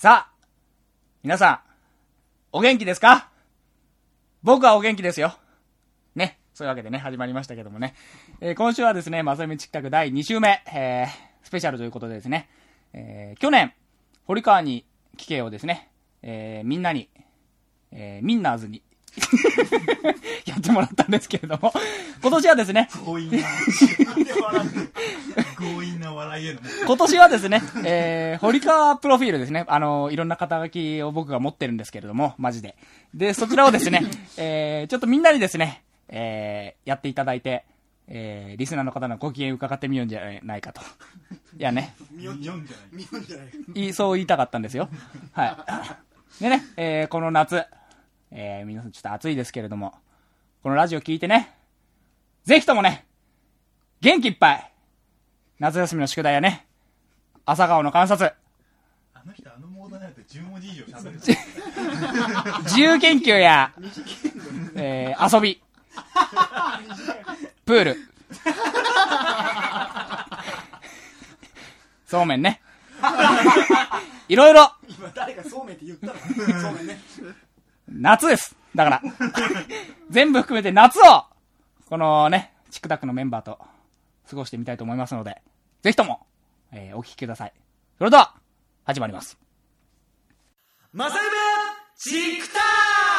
さあ、皆さん、お元気ですか？僕はお元気ですよ。ね。そういうわけでね、始まりましたけどもね。えー今週はですね、まさみち企画第2週目、えー、スペシャルということでですね、えー去年、堀川に聞けをですね、えーみんなに、えーミンナーズに、やってもらったんですけれども、今年はですね、笑いへの。今年はですね、えー、堀川プロフィールですね。あの、いろんな肩書きを僕が持ってるんですけれども、マジで。で、そちらをですね、えー、ちょっとみんなにですね、えー、やっていただいて、えー、リスナーの方のご機嫌伺ってみようんじゃないかと。いやね、見よんじゃない。見よんじゃない。いいそう言いたかったんですよ。はい。でね、えー、この夏、えー、皆さんちょっと暑いですけれども、このラジオ聞いてね、ぜひともね、元気いっぱい、夏休みの宿題やね、朝顔の観察、あの人あのモードになると10文字以上喋る。自由研究や、えー、遊び、プール、そうめんね。いろいろ、今誰かそうめんって言ったの？そうめんね。夏です。だから、全部含めて夏を、このね、チクタクのメンバーと過ごしてみたいと思いますので、ぜひとも、えーお聞きください。それでは、始まります。まさゆめチクタ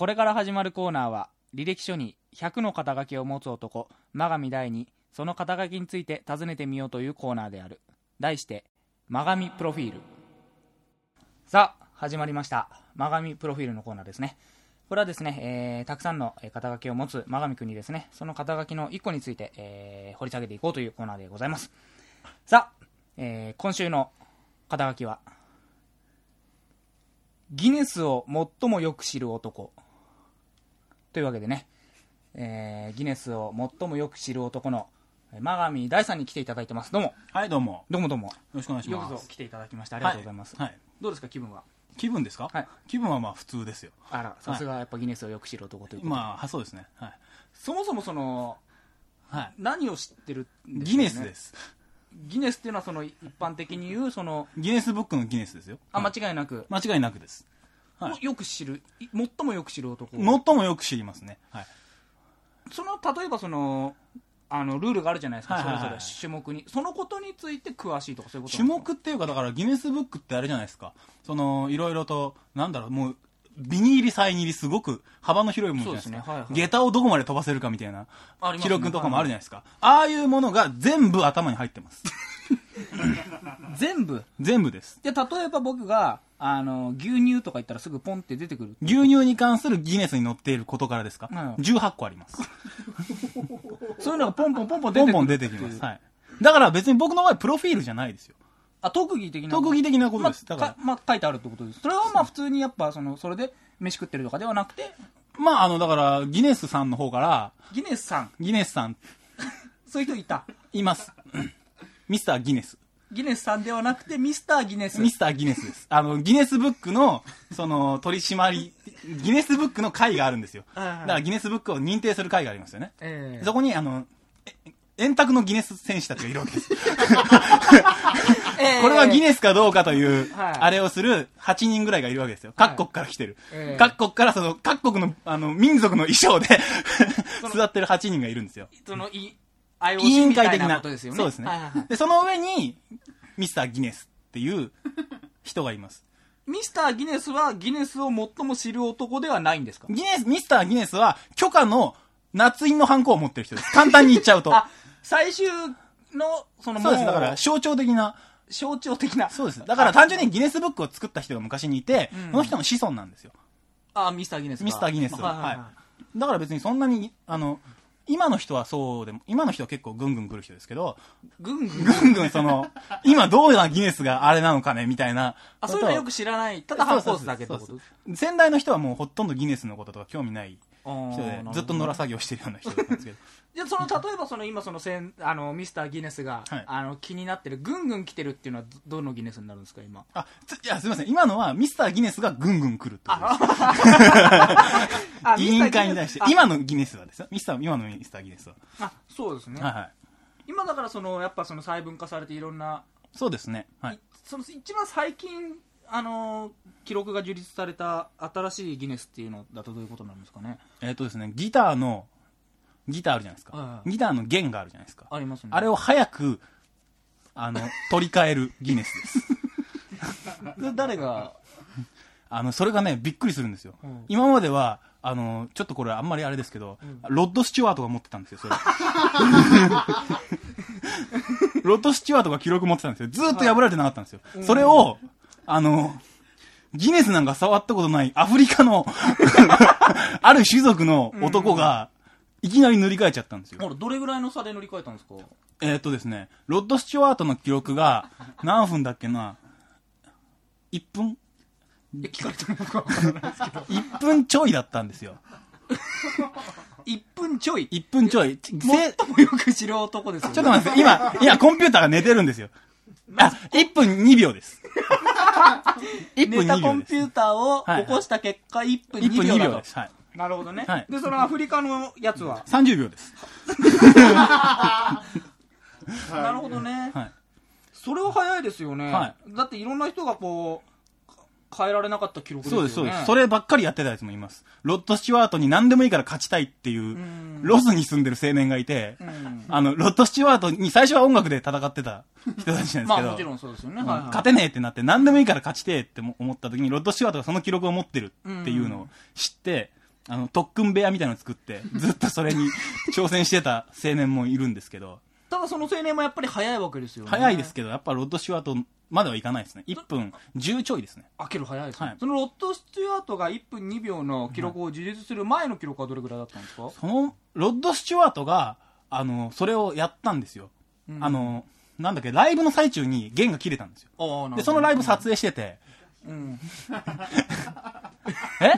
これから始まるコーナーは、履歴書に100の肩書きを持つ男、真上大に、その肩書きについて尋ねてみようというコーナーである。題して、真上プロフィール。さあ、始まりました。真上プロフィールのコーナーですね。これはですね、えーたくさんの肩書きを持つ真上くんにですね、その肩書きの1個について、えー掘り下げていこうというコーナーでございます。さあ、えー今週の肩書きは、ギネスを最もよく知る男。というわけでね、えーギネスを最もよく知る男の、えー真上大さんに来ていただいてます。どうも。はい、どうも。よどうもどうも。ろしくお願いしよます。くぞ来ていただきましてありがとうございます。はい。はいどうですか、気分は？気分ですか？はい気分はまあ普通ですよ。あら、さすがやっぱギネスをよく知る男ということで。まあ、そうですね。はい。そもそもその、はい。何を知ってるんですかね？ギネスです。ギネスっていうのはその一般的に言う、その、ギネスブックのギネスですよ。あ、はい間違いなく、間違いなくです。はいよく知る、い最もよく知る男。最もよく知りますね。はい。その、例えばその、あの、ルールがあるじゃないですか、はいはいはいそれぞれ種目に。そのことについて詳しいとかそういうこと種なんですか？目っていうか、だからギネスブックってあれじゃないですか。その、いろいろと、なんだろう、もう、ビニール、サイニリすごく幅の広いものじゃないですか。そうですねはいはい下駄をどこまで飛ばせるかみたいなありますね記録とかもあるじゃないですか。ああいうものが全部頭に入ってます。全部？全部です。で、例えば僕が、あの、牛乳とか言ったらすぐポンって出てくる。牛乳に関するギネスに載っていることからですか、うん ?18 個あります。そういうのがポンポンポンポン出てくる。ポンポン出てきます。はい。だから別に僕の場合プロフィールじゃないですよ。あ、特技的な。特技的なことです。まあ、だからか、まあ、書いてあるってことです。それはまあ普通にやっぱ、その、それで飯食ってるとかではなくて、まああの、だから、ギネスさんの方から、ギネスさん、ギネスさん、そういう人いた。います。ミスターギネス。ギネスさんではなくて、ミスターギネス。ミスターギネスです。あの、ギネスブックの、その、取り締まり、ギネスブックの会があるんですよ。だからギネスブックを認定する会がありますよね。ええそこに、あの、え円卓のギネス選手たちがいるわけです。ええこれはギネスかどうかという、はいあれをする8人ぐらいがいるわけですよ。各国から来てる。ええ各国からその、各国の、あの、民族の衣装で座ってる8人がいるんですよ。その、い、委員会的な。なことですよね。そうですね、はいはいはいで、その上に、ミスターギネスっていう人がいます。ミスターギネスはギネスを最も知る男ではないんですか？ギネス、ミスターギネスは許可の夏印のハンコを持ってる人です。簡単に言っちゃうと。あ、最終の、そのもそうです。だから、象徴的な。象徴的な。そうです。だから単純にギネスブックを作った人が昔にいて、うんその人の子孫なんですよ。あ、ミスターギネスか。ミスターギネスは。はいはい。だから別にそんなに、あの、今の人はそうでも、今の人は結構ぐんぐん来る人ですけど、ぐんぐん？ぐんぐんその、今どうなギネスがあれなのかね、みたいな。あ、そういうのよく知らない。ただハンコースだけってこと？先代の人はもうほとんどギネスのこととか興味ない人で、ずっと野良作業してるような人だったんですけど。じゃあその例えばその今そのせんあのミスターギネスが、はいあの気になってるぐんぐん来てるっていうのはどどのギネスになるんですか今？あ、ついや、すみません。今のはミスターギネスがぐんぐん来るってことです。あ 委員会に対してあ。今のギネスはですよ。ミスター、今のミスターギネスは。あそうですね、はいはい。今だからそのやっぱその細分化されていろんな、そうですね。はいい。その一番最近あのー記録が樹立された新しいギネスっていうのだとどういうことなんですかね？えっ、とですね、ギターの、ギターあるじゃないですか。ギターの弦があるじゃないですか。ありますねあれを早く、あの、取り替えるギネスです。で 誰が？あの、それがね、びっくりするんですよ。うん今までは、あの、ちょっとこれあんまりあれですけど、ロッド・スチュワートが持ってたんですよ、それ。ロッド・スチュワートが記録持ってたんですよ。ずーっと破られてなかったんですよ。それを、あの、ギネスなんか触ったことないアフリカの、ある種族の男が、いきなり塗り替えちゃったんですよ。ほらどれぐらいの差で乗り換えたんですか？えーっとですね、ロッド・スチュワートの記録が、何分だっけな、1分？いや聞かれても僕は分からないですけど ?1 分ちょいだったんですよ。1分ちょい？1分ちょい。せ最もよく知る男ですよ、ね、ちょっと待って、今、今、コンピューターが寝てるんですよ。あ、1分2秒です。1 分ネタ2コンピュー秒です。ターをはい起こした結果1分1分2 2秒だと秒です。はい。なるほどね、はいでそのアフリカのやつは、30秒です。なるほどね、はい。それは早いですよね、はだっていろんな人がこう変えられなかった記録ですよね。そうです、そうです。そればっかりやってたやつもいます。ロッド・スチュワートに何でもいいから勝ちたいっていう、ん。ロスに住んでる青年がいて、うん。あの、ロッド・スチュワートに最初は音楽で戦ってた人たちなんですけど、まあもちろんそうですよね、うんはいはい。勝てねえってなって何でもいいから勝ちてえって思った時にロッド・スチュワートがその記録を持ってるっていうのを知って、あの特訓部屋みたいなのを作って ずっとそれに挑戦してた青年もいるんですけど。ただその青年もやっぱり早いわけですよね。早いですけどやっぱロッド・スチュワートまではいかないですね。1分10ちょいですね。開ける早いですね、はい。そのロッド・スチュアートが1分2秒の記録を樹立する前の記録はどれぐらいだったんですか、そのロッド・スチュワートがあのそれをやったんですよ、うん。あのなんだっけライブの最中に弦が切れたんですよ。でそのライブ撮影してて、うん。え？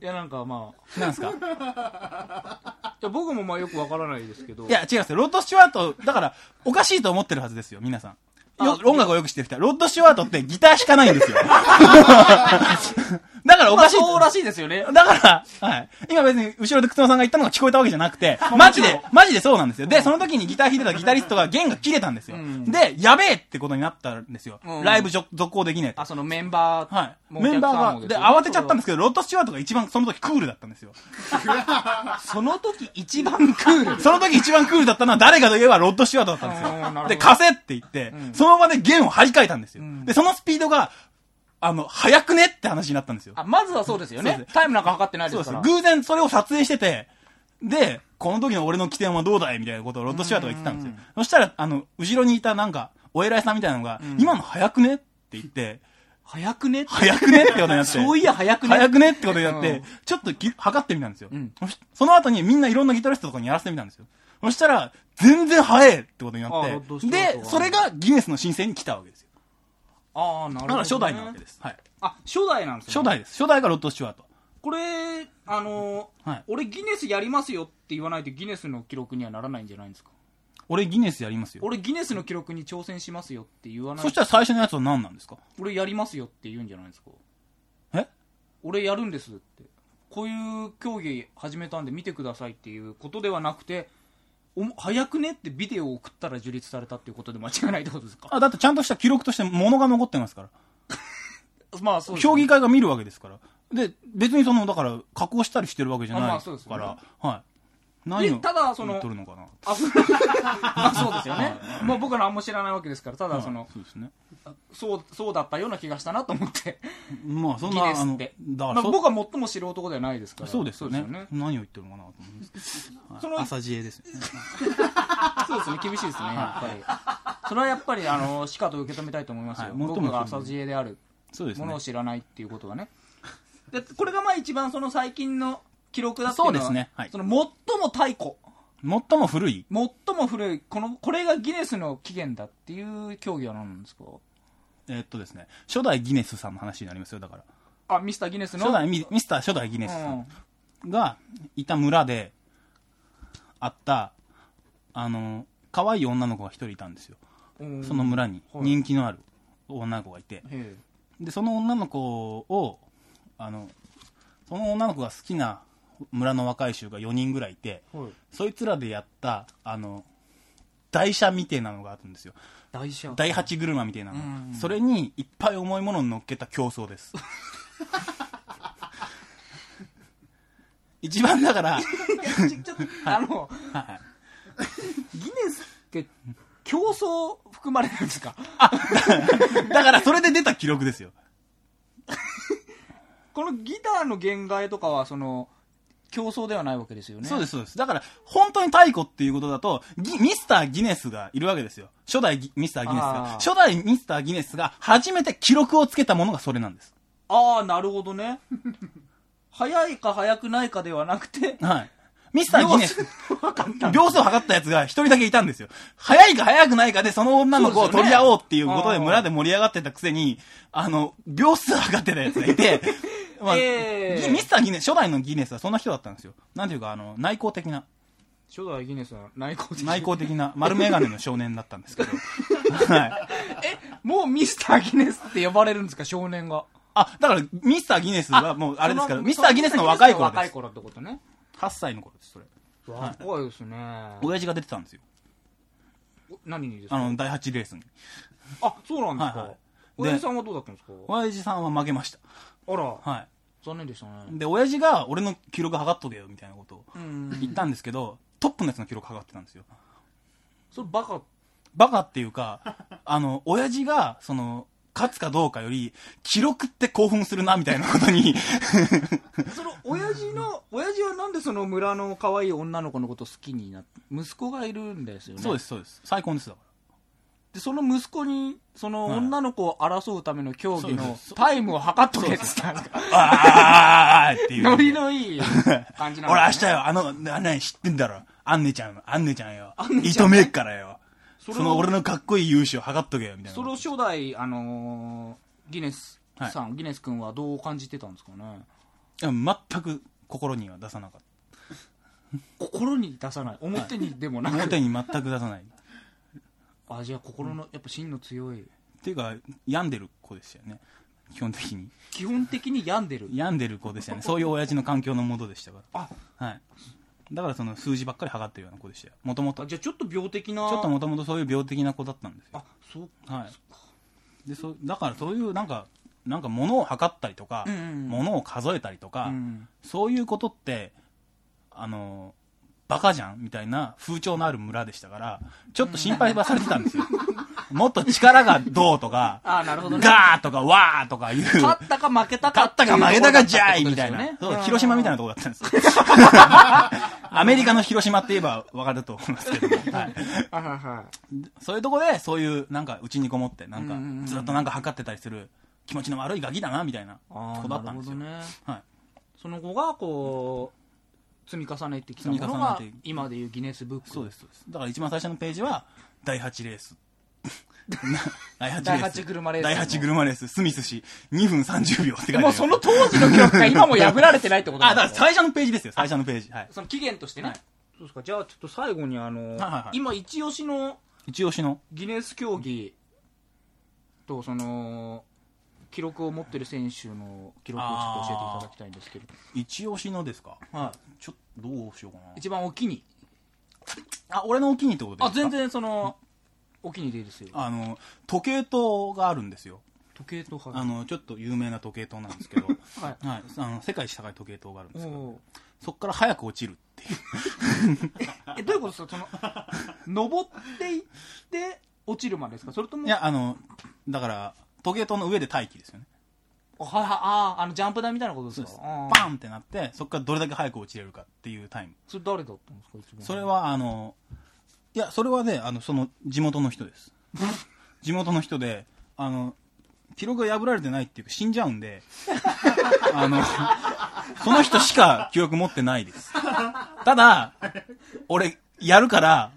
いやなんかまあ。なんですか？いや僕もまあよくわからないですけど。いや、違うんですよ。ロッド・スチュワート、だから、おかしいと思ってるはずですよ、皆さん。よあ音楽をよく知ってる人は。ロッド・スチュワートってギター弾かないんですよ。だからおかしい。まあそうらしいですよねだから、はい。今別に後ろで靴野さんが言ったのが聞こえたわけじゃなくて、マジで、マジでそうなんですよ。で、その時にギター弾いてたギタリストが弦が切れたんですよ。うんで、やべえってことになったんですよ。うんライブ続続行できねえとあそのメンバーはい。メンバーが、で、慌てちゃったんですけど、ロッド・スチュワートが一番その時クールだったんですよ。その時一番クール その時一番クールだったのは誰かといえばロッド・シュワートだったんですよ。で、貸せって言って、うんその場で弦を張り替えたんですよ。んで、そのスピードが、あの、速くねって話になったんですよ。あまずはそうですよねタイムなんか測ってないでそうですすから。偶然それを撮影してて、で、この時の俺の起点はどうだいみたいなことをロッド・シュワートが言ってたんですようん。そしたら、あの、後ろにいたなんか、お偉いさんみたいなのが、ん今の速くねって言って、早くね？って速くね？ってことになって。そういや早くね？早くね？ってことになって、うんちょっとき測ってみたんですよ、うんそしその後にみんないろんなギタリストとかにやらせてみたんですよ。そしたら、全然速いってことになって、がで、それがギネスの申請に来たわけですよ。ああなるほど、ね、だから初代なわけです。はい。あ初代なんですね初代です。初代がロッド・スチュワート。これあのーはい俺ギネスやりますよって言わないとギネスの記録にはならないんじゃないんですか？俺ギネスやりますよ。俺ギネスの記録に挑戦しますよって言わない。そしたら最初のやつは何なんですか？俺やりますよって言うんじゃないですか。え？俺やるんですって。こういう競技始めたんで見てくださいっていうことではなくておも早くねってビデオを送ったら樹立されたっていうことで間違いないってことですか？あ、だってちゃんとした記録として物が残ってますから。まあそうね。評議会が見るわけですから。で、別にその、だから、加工したりしてるわけじゃあまないあそうですよね。から、はい。何をただそのるのかな？あふ まあそうですよね。もう僕は何も知らないわけですからただその、はい。そうですね。そうそうだったような気がしたなと思って。まあ、そんな、あの、だから僕は最も知る男ではないですから。そうですよね。そうです何を言ってるのかなと思うんですそのはい朝知恵です。そうですね、厳しいですね、やっぱり。それはやっぱり、あの、しかと受け止めたいと思いますよ。僕が朝知恵である。ものを。知らないっていうことはね。で、これがまあ一番その最近の記録だっていうのはそうですね。はい。その最も太古。最も古い、最も古い。このこれがギネスの起源だっていう競技は何なんですか？えーっとですね、初代ギネスさんの話になりますよ、だから。あミスターギネスの？初代ミミスター初代ギネスさん。がいた村であった、あの、可愛い女の子が一人いたんですよ。うん。その村に。はい。人気のある女の子がいて。へで、その女の子を、あの、その女の子が好きな村の若い衆が4人ぐらいいて、えはい。そいつらでやった、あの、台車みてえなのがあるんですよ。台車。第八車みたいなの、うんそれにいっぱい重いものを乗っけた競争です。一番だから、ちちょっとあのはい。ギネスって競争含まれるんですか？だからそれで出た記録ですよ。このギターの弦外とかはその競争ではないわけですよね。そうですそうです。だから本当に太鼓っていうことだとギミスター・ギネスがいるわけですよ。初代ギミスター・ギネスあがー。初代ミスター・ギネスが初めて記録をつけたものがそれなんです。ああなるほどね。早いか早くないかではなくてはい。ミスター・ギネス。秒数を測ったやつが一人だけいたんですよ。早いか早くないかでその女の子を取り合おうっていうことで村で盛り上がってたくせに、あの、秒数測ってたやつがいて、まあええギミスター・ギネス、初代のギネスはそんな人だったんですよ。なんていうか、あの、内向的な、初代ギネスは内向的内向的な丸メガネの少年だったんですけど。はい。もうミスターギネスって呼ばれるんですか？少年があ、だから、ミスター・ギネスはもう、あれですから、ミスター・ギネスの若い頃です。若い頃ってことね8歳の頃です、それ。若いですね親父が出てたんですよ。何にですか？あの、第8レースに。あそうなんですか、はいはい親父さんはどうだったんですか？親父さんは負けました。あらはい。残念でしたね。で、親父が俺の記録測っとけよ、みたいなことをうん。言ったんですけど、トップのやつの記録測ってたんですよ。それバカ？バカっていうか、あの、親父が、その、勝つかどうかより、記録って興奮するな、みたいなことに、その親父の親父はなんでその村の可愛い女の子のこと好きになって息子がいるんですよね。そうです、そうです。最高です、だかでその息子にそのはい女の子を争うための競技のタイムを測っとけって言ったんですか？ら。あーっていう。ノリのいい感じなん俺明日よ、あの、な、な、知ってんだろ。アンネちゃん、アンネちゃんよ。ンネちゃんね糸めっからよ。その俺のかっこいい勇姿を測っとけよ、みたいな。それを初代、あのーギネスさん、ギネス君はどう感じてたんですかねいや全く心には出さなかっ心に出さない表にでもなた。く、表に全く出さない。っあじゃあ心のやっぱ芯の強いていうか、病んでる子でしたよね。基本的に。基本的に病んでる病んでる子でしたよね。そういう親父の環境のもとでしたかあら。はい。だからその数字ばっかり測ってるような子でしたよ。もともと。ちあじゃあちょっと病的なょっともともとそういう病的な子だったんですよ。あそうはい。で、そだからそういうなんか、なんか物を測ったりとか、うんうん物を数えたりとか、うんそういうことって、あの、バカじゃんみたいな風潮のある村でしたから、ちょっと心配はされてたんですよ。もっと力がどうとか、あなるほどねガーとかワーとかいう、勝ったか負けたか勝ったか負けたかじゃいみたいな。そう広島みたいなとこだったんですよ。アメリカの広島って言えば分かると思いますけども、はい、そういうとこで、そういう、なんか、うちにこもって、なんかずっとなんか測ってたりする、気持ちの悪いガキだな、みたいなあ子だったんですよ。ねはい。その後がこう積み重ねてきたものが今でいうギネスブックそうです、そうです。だから一番最初のページは、第8レース。第8レース。第八車レース第8車レース、スミス氏、2分30秒って書いてある。もうその当時の記録が今も破られてないってことなあ、んですか？だから最初のページですよ、最初のページ。はい。その期限としてね、はいそうですかじゃあちょっと最後にあの、はいはい今一押しの一押しの、ギネス競技とその記録を持ってる選手の記録をちょっと教えていただきたいんですけど、一押しのですか？はちょっと、どうしようかい、な。一番お気に。あ、俺のお気にってことですか？全然そのお気にでいいですよ。あの、時計塔があるんですよ。時計とはいあの、ちょっと有名な時計塔なんですけど、はい。はい。あの、世界一高い時計塔があるんですけど、おそこから早く落ちるっていう。ー えどういうことですか？その登っていって落ちるまでですか？それともいや、あの、だから、時計塔の上で待機ですよね。あはいはいあーあのジャンプ台みたいなことですか？あーパンってなって、そこからどれだけ早く落ちれるかっていうタイム。それ誰だったんですか一番それは、あの、いや、それはね、あの、その、地元の人です。地元の人で、あの、記録が破られてないっていうか死んじゃうんで、あの、その人しか記憶持ってないです。ただ、俺、やるから、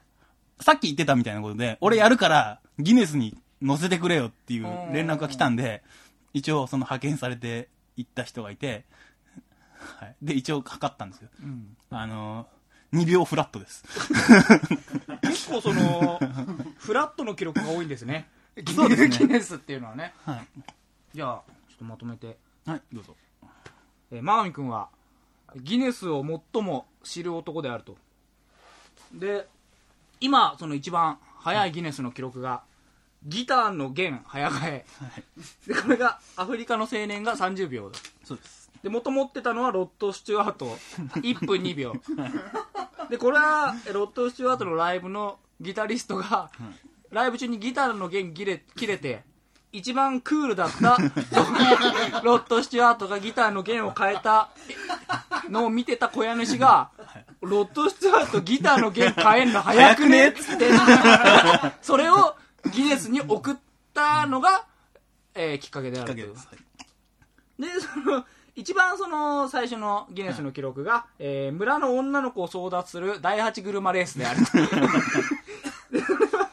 さっき言ってたみたいなことで、俺やるから、ギネスに載せてくれよっていう連絡が来たんで、一応その派遣されて行った人がいて、はい。で、一応測ったんですよ。あのー、2秒フラットです。結構その フラットの記録が多いんですねギそうですねギネスっていうのはねはい。じゃあちょっとまとめてはい、どうぞ。えー、マガミ君はギネスを最も知る男であるとで今その一番速いギネスの記録がギターの弦早替え。でこれがアフリカの青年が30秒だ。そうです。で元持ってたのはロッド・スチュワート。1分2秒。でこれはえロッド・スチュワートのライブのギタリストが、ライブ中にギターの弦切れ切れて一番クールだったロッド・スチュワートがギターの弦を変えたのを見てた小屋主が、ロッド・スチュワートギターの弦変えんの早くね？っつって。それをギネスに送ったのが、えーきっかけであると。いうです。はい。で、その、一番その最初のギネスの記録が、えー村の女の子を争奪する第8車レースである。でそれは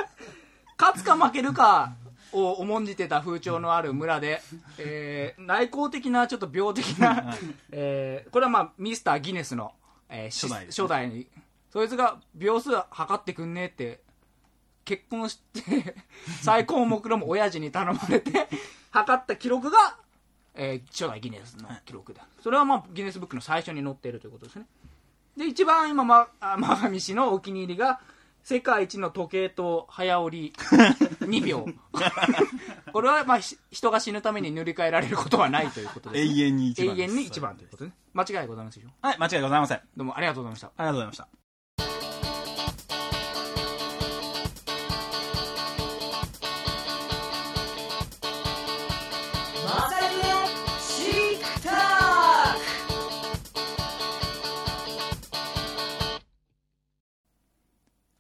勝つか負けるかを重んじてた風潮のある村で、えー内向的なちょっと病的な、えーこれはまあミスターギネスの、えーし初代ですね。初代に、そいつが秒数測ってくんねって結婚して、最高目論む親父に頼まれて、測った記録が、えー初代ギネスの記録だ。それはまあギネスブックの最初に載っているということですね。で、一番今、ま、あマガミ氏のお気に入りが、世界一の時計と早折り2秒。これはまあひ人が死ぬために塗り替えられることはないということです、永遠に一番。永遠に一番ということね。間違いございますでしょはい、間違いございません。ありどうもありがとうございました。がとうございました。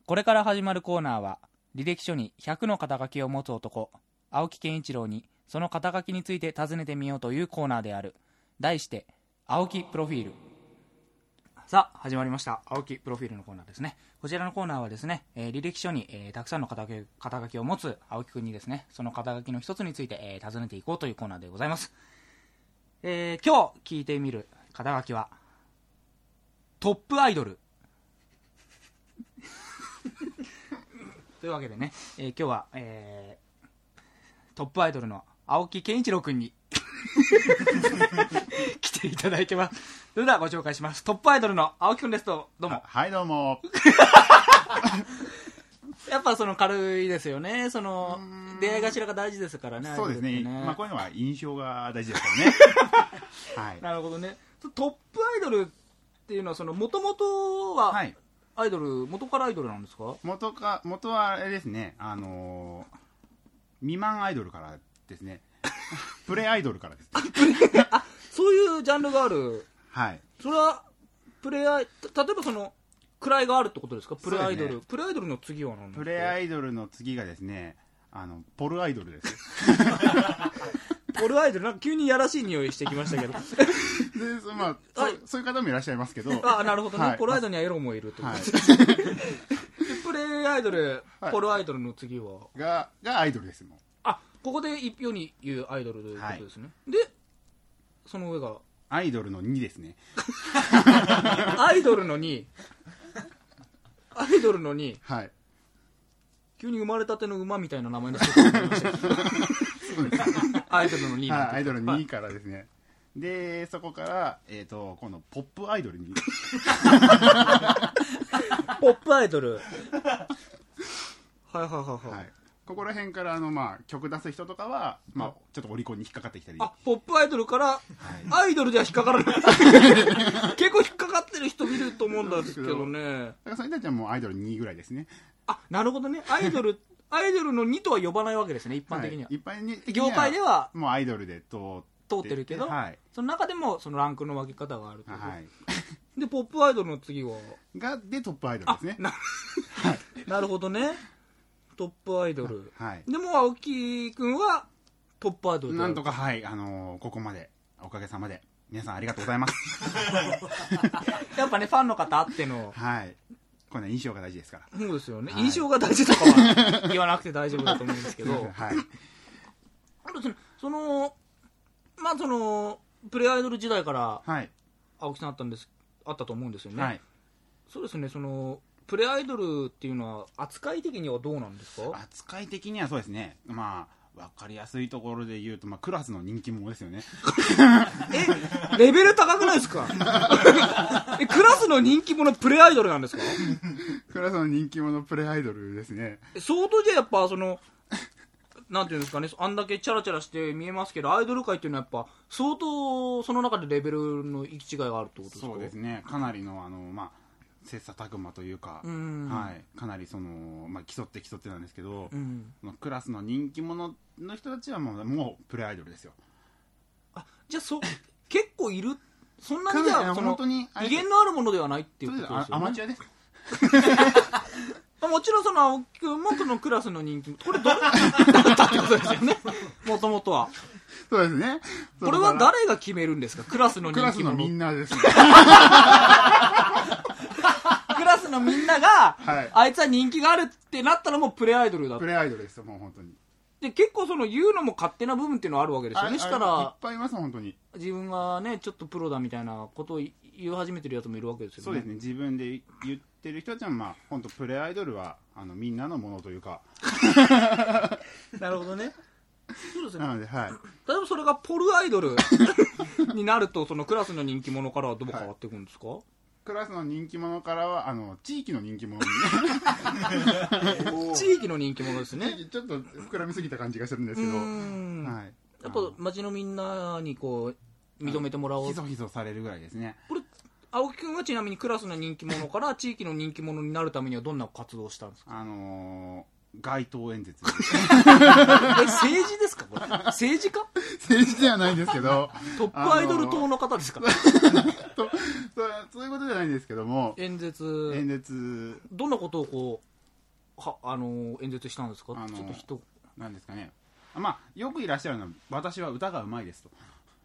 これから始まるコーナーは履歴書に100の肩書きを持つ男青木健一郎にその肩書きについて尋ねてみようというコーナーである。題して青木プロフィール。さあ始まりました。青木プロフィールのコーナーですね。こちらのコーナーはですね、えー履歴書に、えーたくさんの肩書き肩書きを持つ青木くんにですねその肩書きの一つについて、えー尋ねていこうというコーナーでございます、えー今日聞いてみる肩書きはトップアイドル。というわけでね、えー今日は、えートップアイドルの青木健一郎君に 来ていただいてますそれではご紹介しますトップアイドルの青木君ですとどうもはい、どうも。やっぱその軽いですよねその出会い頭が大事ですからねそうですね。アイドルってまあ、こういうのは印象が大事ですからね。はい。なるほどねトップアイドルっていうのはその元々ははい。アイドル、元からアイドルなんですか？元か、元はあれですね、あのー未満アイドルからですね。プレアイドルからです。そういうジャンルがあるはい。それはプレア例えばその位があるってことですか？プレアイドル、そうですプレアイドルの次は何プレアイドルの次がですね、あの、ポルアイドルです。ポルアイドルなんか急にやらしい匂いしてきましたけど。で、そまあ、そ はい。そういう方もいらっしゃいますけど、あなるほどね、はい。ポルアイドルにはエロもいるってこと。はい。です、でプレアイドル、はい。ポルアイドルの次は？が、がアイドルですもん。あここで一票に言うアイドルということですね、でその上が？アイドルの2ですね。アイドルの2アイドルの2はい。急に生まれたての馬みたいな名前の人がいましたアイドルの2なんはい、てアイドル2からですね。で、そこから、えっ、と、今度、ポップアイドルに。ポップアイドル。はいはいはいはい、はい、ここら辺からあの、まあ、曲出す人とかは、まあ、ちょっとオリコンに引っかかってきたり。あポップアイドルからはい。アイドルでは引っかからない。結構引っかかってる人見ると思うんですけどね。だからそれたちはもうアイドル2ぐらいですね。あなるほどね。アイドルアイドルの2とは呼ばないわけですね一般的には、い、一般に業界ではもうアイドルで通通ってるけど、はい、その中でもそのランクの分け方があるという。はい、でポップアイドルの次は？がでトップアイドルですね。ななるほどね。トップアイドル、はい。でも青木君はトップアイドルなんとかはい、あのーここまで。おかげさまで。皆さんありがとうございます。やっぱね、ファンの方あっての、はい。これね、印象が大事ですから。そうですよね。はい印象が大事とかは言わなくて大丈夫だと思うんですけど、はい。あとその、その、まあその、プレアイドル時代からはい。青木さんあったんです、あったと思うんですよね。はい。そうですね、その、プレアイドルっていうのは扱い的にはどうなんですか扱い的にはそうですね。まあ、わかりやすいところで言うと、まあ、クラスの人気者ですよね。え、レベル高くないですか？え、クラスの人気者プレアイドルなんですか？クラスの人気者プレアイドルですね。え相当じゃやっぱその、なんていうんですかね、あんだけチャラチャラして見えますけど、アイドル界っていうのはやっぱ、相当その中でレベルの行き違いがあるってことですか？そうですね。かなりの、あの、まあ、切磋琢磨というか、うんはい。かなりその、まあ、競って競ってなんですけど、うん。クラスの人気者の人たちはもう、もうプレアイドルですよ。あ、じゃあそ、結構いる？そんなにじゃあ、その本当、に、威厳のあるものではないっていうことですよね。あアマチュアです。ま あもちろんその青木くんもそのクラスの人気、これどれ？だったってことですよね。もともとは。そうですね。これは誰が決めるんですか？クラスの人気者。クラスのみんなですね。スのみんなが、はいあいつは人気があるってなったのもプレアイドルだプレアイドルですよ、もう本当に。で、結構その言うのも勝手な部分っていうのはあるわけですよね。したああいっら、ぱいいます、本当に。自分がね、ちょっとプロだみたいなことを言い始めてるやつもいるわけですよね。そうですね、自分で言ってる人たちは、まあ、本当プレアイドルは、あの、みんなのものというか、なるほどね。そうですね。なので、はい。例えばそれがポルアイドルになると、そのクラスの人気者からはどう変わっていくんですか、クラスの人気者からは、あの、地域の人気者にね、地域の人気者ですね。ちょっと膨らみすぎた感じがするんですうけど、ん。はい。やっぱ街のみんなにこう、認めてもらおうひ。そひそされるぐらいですね。これ、青木くんはちなみにクラスの人気者から 地域の人気者になるためにはどんな活動をしたんですか？あのー、街頭演説。え、政治ですか？これ。政治家？政治ではないんですけど、トップアイドル党の方ですか、とそうそういうことじゃないんですけども、演説、演説、どんなことをこう、は、あの、演説したんですか、ちょっと人、なんですかね。まあ、よくいらっしゃるのは、私は歌がうまいですと。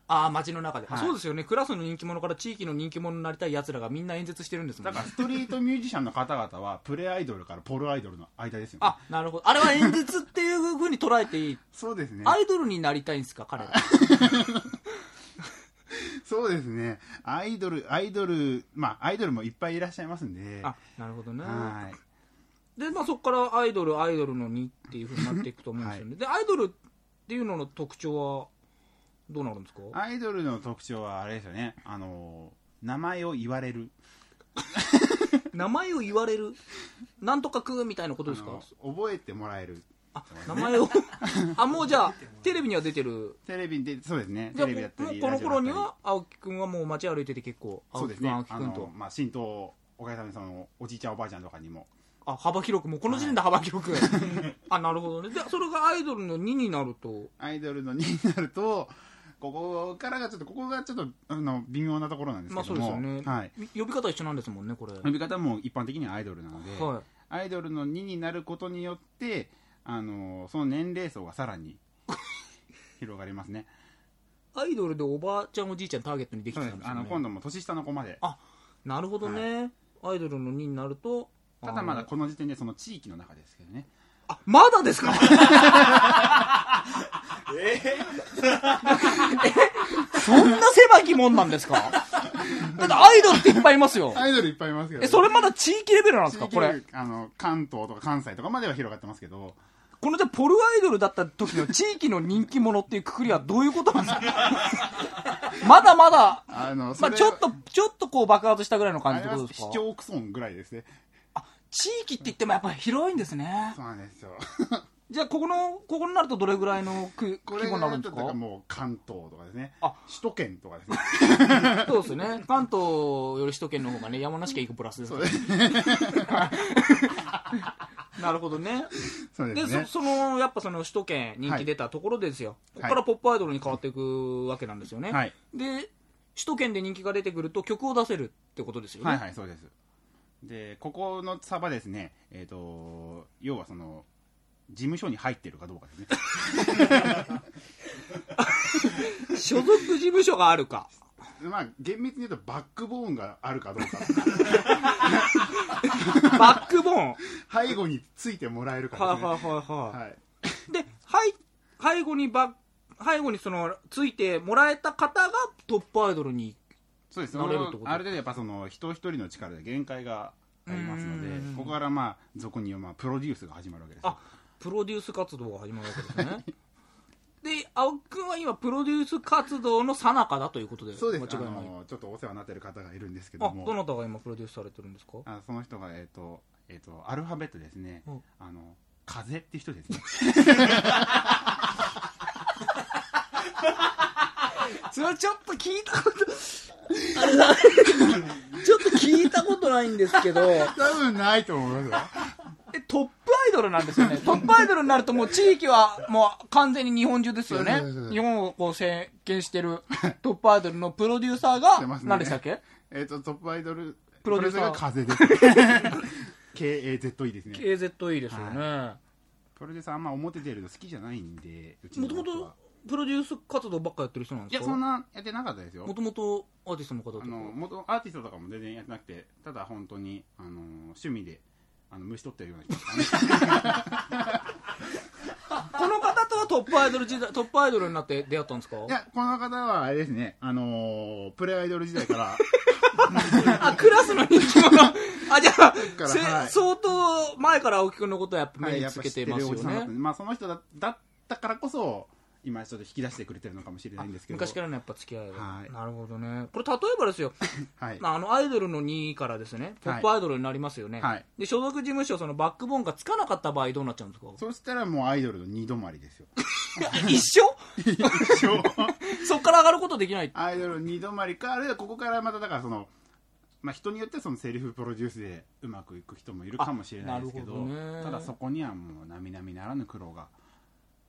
ああ、街の中で、あはいそうですよね。クラスの人気者から地域の人気者になりたい奴らがみんな演説してるんですもんねだから、ストリートミュージシャンの方々は、プレアイドルからポルアイドルの間ですよ、ね。あ、なるほど。あれは演説っていう風に捉えていい。そうですね。アイドルになりたいんですか彼ら。そうですね。アイドル、アイドル、まあ、アイドルもいっぱいいらっしゃいますんで。あ、なるほどね。はい。で、まあそこからアイドル、アイドルの2っていう風になっていくと思うんですよね。で、アイドルっていうのの特徴は、どうなるんですか？アイドルの特徴はあれですよね。あの、名前を言われる。名前を言われる？なんとかくんみたいなことですか？覚えてもらえる。あ、名前を。あ、もうじゃあ、テレビには出てる。テレビで、そうですね。じゃあもテレビやったり。うもうこの頃にラジオやっは、青木くんはもう街歩いてて結構、たり、そうですね。青木くん、青木あくんとの、。まあ、浸透、おかげさまでその、おじいちゃんおばあちゃんとかにも。あ、幅広く、もうこの時点で幅広く。あ、なるほどね。で、それがアイドルの2になると、アイドルの2になると、ここからがちょっと、ここがちょっと、あの、微妙なところなんですまあけども。そうですよね。はい。呼び方一緒なんですもんね、これ。呼び方も一般的にはアイドルなので、はい。アイドルの2になることによって、あの、その年齢層がさらに広がりますね。アイドルでおばあちゃんおじいちゃんターゲットにできてそうです。あの、たんですよね。今度も年下の子まで。あなるほどね。アイドルの2になると、ただまだあのこの時点でその地域の中ですけどね。あ、まだですか？え？そんな狭きもんなんですか？だってアイドルっていっぱいいますよ。アイドルいっぱいいますけど。え、それまだ地域レベルなんですか？これ。あの、関東とか関西とかまでは広がってますけど、このじゃあポルアイドルだった時の地域の人気者っていうくくりはどういうことなんですか？まだまだ、あの、まあちょっと、ちょっとこう爆発したぐらいの感じってことですか？市町区村ぐらいですね。地域って言ってもやっぱり広いんですね。そうなんですよ。じゃあここの、ここになるとどれぐらいのく規模になるんですか？もう関東とかですね。あ首都圏とかですね。そうですね。関東より首都圏の方がね、山梨県行くプラスですから なるほどね。で、そうでそ。その、やっぱその首都圏人気出たところですよ。ここからポップアイドルに変わっていくわけなんですよね。はい。で、首都圏で人気が出てくると曲を出せるってことですよね。はいはい、そうです。で、ここの差はですね、えっ、と、要はその、事務所に入ってるかどうかですね。所属事務所があるか。まあ厳密に言うとバックボーンがあるかどうか。バックボーン？背後についてもらえるかですね。はいはいはいはい、はい。で、はい、背後にば、背後にその、ついてもらえた方がトップアイドルに。そうです。なれるってこと？ある程度やっぱその人一人の力で限界がありますのでうん。ここからまあ俗に言うまあプロデュースが始まるわけですよ。あ、プロデュース活動が始まるわけですね。で、青木くんは今、プロデュース活動の最中だということで、そうです。あ間違いない。のちょっとお世話になってる方がいるんですけあど、も。どなたが今プロデュースされてるんですか？あその人がえっ、とえっ、とアルファベットですね、うん。あの風っていう人ですね。それはちょっと聞いたこと、あれだ、ちょっと聞いたことないんですけど、多分ないと思いますよ。えトップアイドルなんですよね。トップアイドルになるともう地域はもう完全に日本中ですよね。日本をこう席巻してる トップアイドルのプロデューサーが、何でしたっけ？えっとトップアイドルプロデューサー。が風で。KAZE ですね ?KZE ですよね。プロデューサーあんま表出るの好きじゃないんでうちもともとプロデュース活動ばっかやってる人なんいですか？やそんなやってなかったですよ。もともとアーティストの方とかあの元アーティストとかも全然やってなくてただ本当にあの趣味であの虫取ってるような人ですかね。この方とはトップアイドル時代トップアイドルになって出会ったんですか？いやこの方はあれですね。あのプレアイドル時代から。あクラスの人気者。あじゃあ、からせはい。相当前から青木くんのことはやっぱ目につけてますよ知ってるおじさんだったんねでまあその人だだったからこそ今ちょっと引き出してくれてるのかもしれないんですけど。昔からのやっぱ付き合いが、はい。なるほどね。これ例えばですよ。はい。まあ、あのアイドルの2位からですね。トップアイドルになりますよね、はい。で所属事務所そのバックボーンがつかなかった場合どうなっちゃうんですか？そしたらもうアイドルの二度回りですよ。一緒？そっから上がることできない。アイドル二度回りかあるいはここからまただからそのまあ、人によってそのセルフプロデュースでうまくいく人もいるかもしれないですけどね。ただそこにはもう並々ならぬ苦労が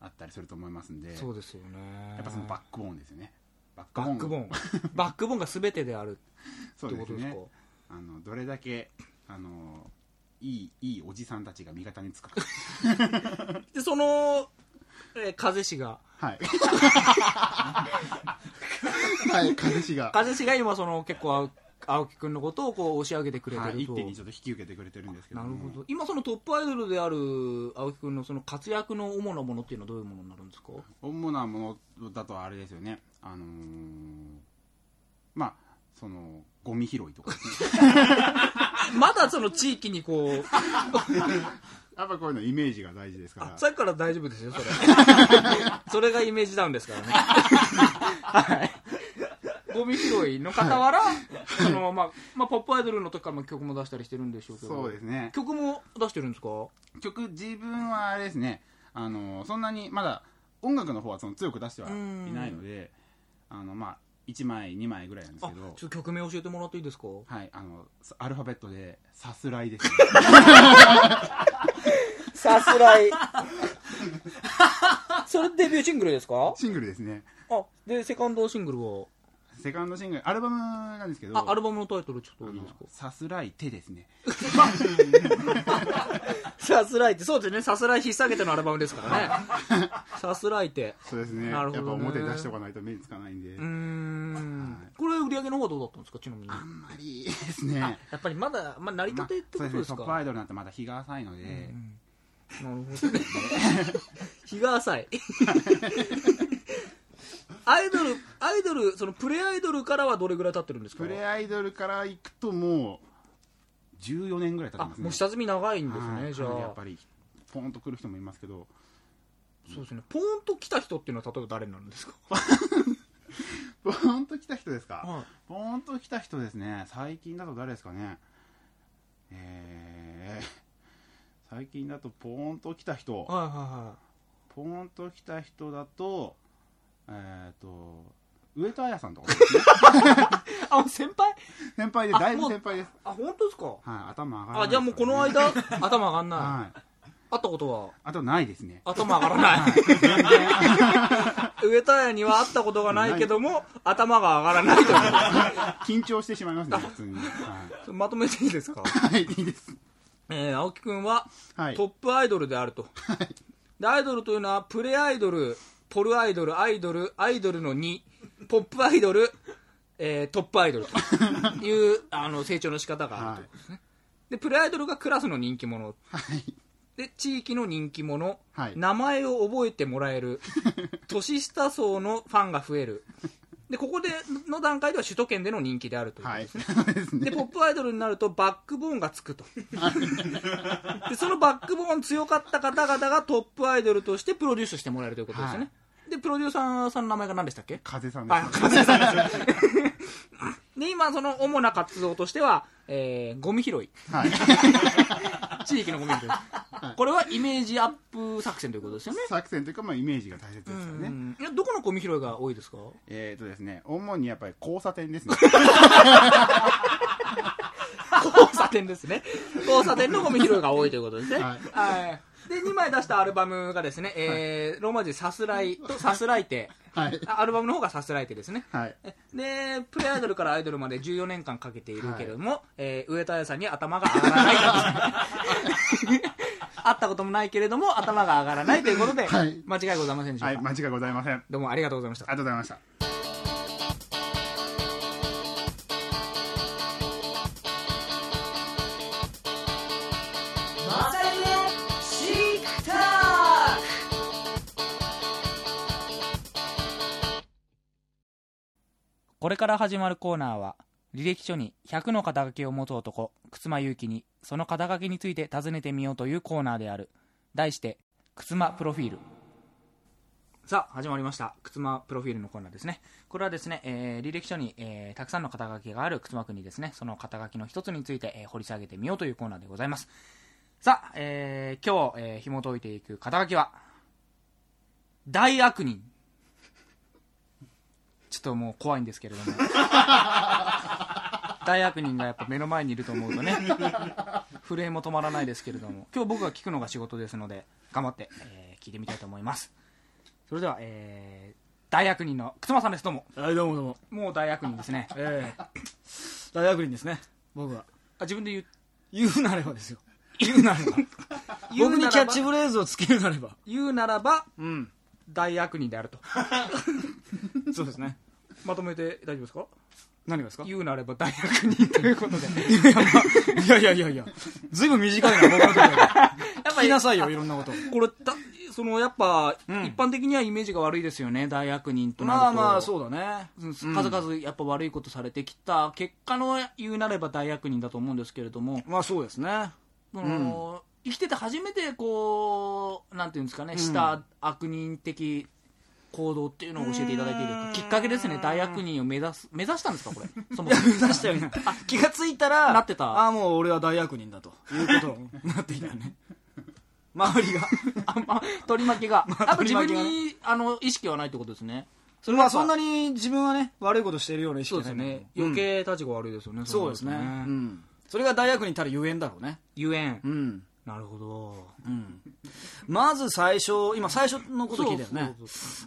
あったりすると思いますんでそうですよね。やっぱそのバックボーンですよね。バッバックボーン。バックボーンが全てであるってことですか？ね。あのどれだけあのいいいいおじさんたちが味方につくか。でその、えー風氏が。はい。はい風氏が、風氏が今その結構青青木くんのことをこう押し上げてくれてはい、ると、一手にちょっと引き受けてくれてるんですけど。もなるほど。今そのトップアイドルである青木くんのその活躍の主なものっていうのはどういうものになるんですか？主なものだとあれですよね。あのーまあそのゴミ拾いとか。ね まだその地域にこう。やっぱこういうのイメージが大事ですから。さっきから大丈夫ですよそれ。それがイメージダウンですからね。はいゴミ拾いの傍らその、まあまあ、ポップアイドルの時からも曲も出したりしてるんでしょうけど。そうですね。曲も出してるんですか？曲自分はあれですね。あのそんなにまだ音楽の方はその強く出してはいないのであのまあ1枚2枚ぐらいなんですあけど。ちょっと曲名教えてもらっていいですか？はいあのアルファベットで「さすらい」です。ね さすらい。それデビューシングルですか？シングルですね。あでセカンドシングルは？セカンドシングルアルバムなんですけどあアルバムのタイトルちょっといいですか？さすらい手です ね。さすらいってそうですね。さすらい引っ提げてのアルバムですからね。さすらいって。そうですね。なるほどね。やっぱ表出しておかないと目につかないんで、うーん。はい。これ売り上げの方はどうだったんですか？ちなみに。あんまりですね。やっぱりまだ、まあ、成り立てってことですか、まあねトップアイドルなんてまだ日が浅いので、うん。なるほどね。日が浅いアイドルアイドルそのプレアイドルからはどれぐらい経ってるんですか？プレアイドルから行くともう14年ぐらい経ってあますね。もう下積み長いんですね、はいじゃあ。やっぱりポンと来る人もいますけど。そうですね。ポーンと来た人っていうのは例えば誰になるんですか？ポーンと来た人ですか、はい。ポーンと来た人ですね。最近だと誰ですかね？えー、最近だとポーンと来た人。はいはいはポーンと来た人だとえっ、と上戸彩さんとかですね。い あ先輩？先輩でだいぶ先輩です。あ本当ですか？はい頭上がらない。あじゃあもうこの間 頭上がんない、はい。会ったことは？あとないですね。頭上がらない。上田屋には会ったことがないけども頭が上がらないという緊張してしまいますね普通に。はまとめていいですか、い、はい、いいです。えー、青木くんははい。トップアイドルであると、でアイドルというのはプレアイドルポルアイドルアイドルアイドルの2ポップアイドル、えートップアイドルという あの成長の仕方があるということですね、でプレアイドルがクラスの人気者。はい。で地域の人気者、はい。名前を覚えてもらえる。年下層のファンが増える。でここでの段階では首都圏での人気であるということはい。ですね、そうですね。でポップアイドルになるとバックボーンがつくと。でそのバックボーン強かった方々がトップアイドルとしてプロデュースしてもらえるということですよね、でプロデューサーさんの名前が何でしたっけ？風さんです。あ風さんです。で今その主な活動としては、えーゴミ拾い。はい。地域のゴミ拾い、これはイメージアップ作戦ということですよね？作戦というか、まあ、イメージが大切ですよね。うん。いやどこのゴミ拾いが多いですか？えっ、とですね、主にやっぱり交差点ですね。交差点ですね。交差点のゴミ拾いが多いということですね。はい。はいで2枚出したアルバムがですね、えーローマ字さすらいとさすらいてはい。あアルバムの方がさすらいてですねはい。でプレアイドルからアイドルまで14年間かけているけれども、えー上戸彩さんに頭が上がらない 会ったこともないけれども頭が上がらないということで、はい間違いございませんでしょうか、はい、間違いございません。ありどうもありがとうございましたがとうございました。これから始まるコーナーは履歴書に100の肩書きを持つ男忽間祐希にその肩書きについて尋ねてみようというコーナーである。題して忽間プロフィール。さあ始まりました。忽間プロフィールのコーナーですね。これはですね、えー履歴書に、えーたくさんの肩書きがある忽間君にですね。その肩書きの一つについて、えー掘り下げてみようというコーナーでございます。さあ、えー今日、えー紐解いていく肩書きは大悪人。ちょっともう怖いんですけれども 大悪人がやっぱ目の前にいると思うとね震えも止まらないですけれども今日僕が聞くのが仕事ですので頑張って、えー聞いてみたいと思いますそれでは、えー大悪人の靴間さんですどうもはい、どうもどうも。もう大悪人ですねええ大学人ですね、僕は。あ自分で言う？言うなればですよ。言うならば僕にキャッチフレーズをつけるなれば。言うならばうん。大悪人であると。そうですね。まとめて大丈夫ですか？何がですか？い言うなれば大悪人ということで。やいやいやいや、ずいぶん短いな、僕のところで。やっぱ聞きなさいよ、いろんなこと。これだそのやっぱ、うん。一般的にはイメージが悪いですよね大悪人となると。まあまあ、そうだね。うん数々やっぱ悪いことされてきた。結果の言うなれば大悪人だと思うんですけれども、まあそうですね。その生きてて初めてこうなんていうんですかね、ん。した悪人的行動っていうのを教えていただいていいですかきっかけですね大悪人を目指す目指したんですかこれ？そ目指したよね。気がついたら、なってた。ああ、もう俺は大悪人だということになっていたよね。周りが。あま取り巻きが。やっぱ自分に、あの意識はないってことですね。それはそんなに自分はね、悪いことしてるような意識ですよね、余計立ちが悪いですよね。そうですね。ううん。ん。それが大悪人たるゆえんだろうね。ゆえん。うん。なるほどうん。まず最初、今最初のこと聞いたよね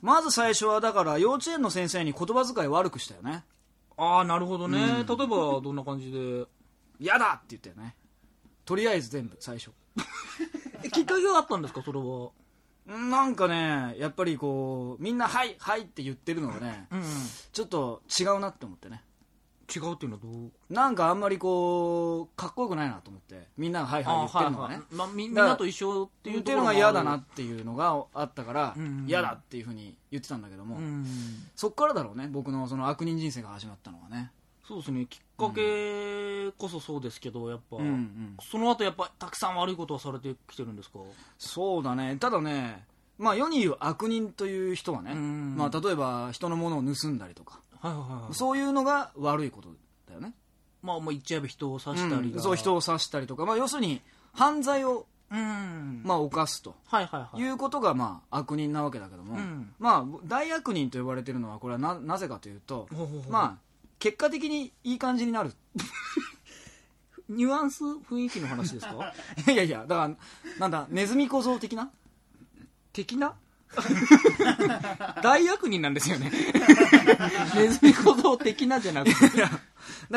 まず最初はだから幼稚園の先生に言葉遣い悪くしたよね。ああなるほどね、例えばどんな感じで？嫌だって言ったよね。とりあえず全部最初。え きっかけがあったんですか？それはなんかね、やっぱりこう、みんなはい、はいって言ってるのがね、うん、ちょっと違うなって思ってね。違うっていうのはどう？なんかあんまりこう、かっこよくないなと思って。みんながはいはい言ってるのがね。まあ、みみんだからなと一緒っていう言ってるのが嫌だなっていうのがあったからうん嫌だっていうふうに言ってたんだけども、うんそっからだろうね僕のその悪人人生が始まったのはね。そうですねきっかけこそそうですけどやっぱ、うんうん。その後やっぱたくさん悪いことはされてきてるんですか？そうだね。ただねまあ世に言う悪人という人はね、うんまあ、例えば人のものを盗んだりとかはいはいはいそういうのが悪いことだよね、まあまあ言っちゃえば人を刺したりうんだ。そう人を刺したりとか、まあ、要するに犯罪を、うん。まあ、犯すと。はいはいはい。いうことがまあ悪人なわけだけども、うん。まあ大悪人と呼ばれてるのはこれはななぜかというとほうほうほう。まあ結果的にいい感じになる。ニュアンス雰囲気の話ですか？いやいやだからなんだネズミ小僧的な？的な？大悪人なんですよね。ネズミ小僧的なじゃなくて。だ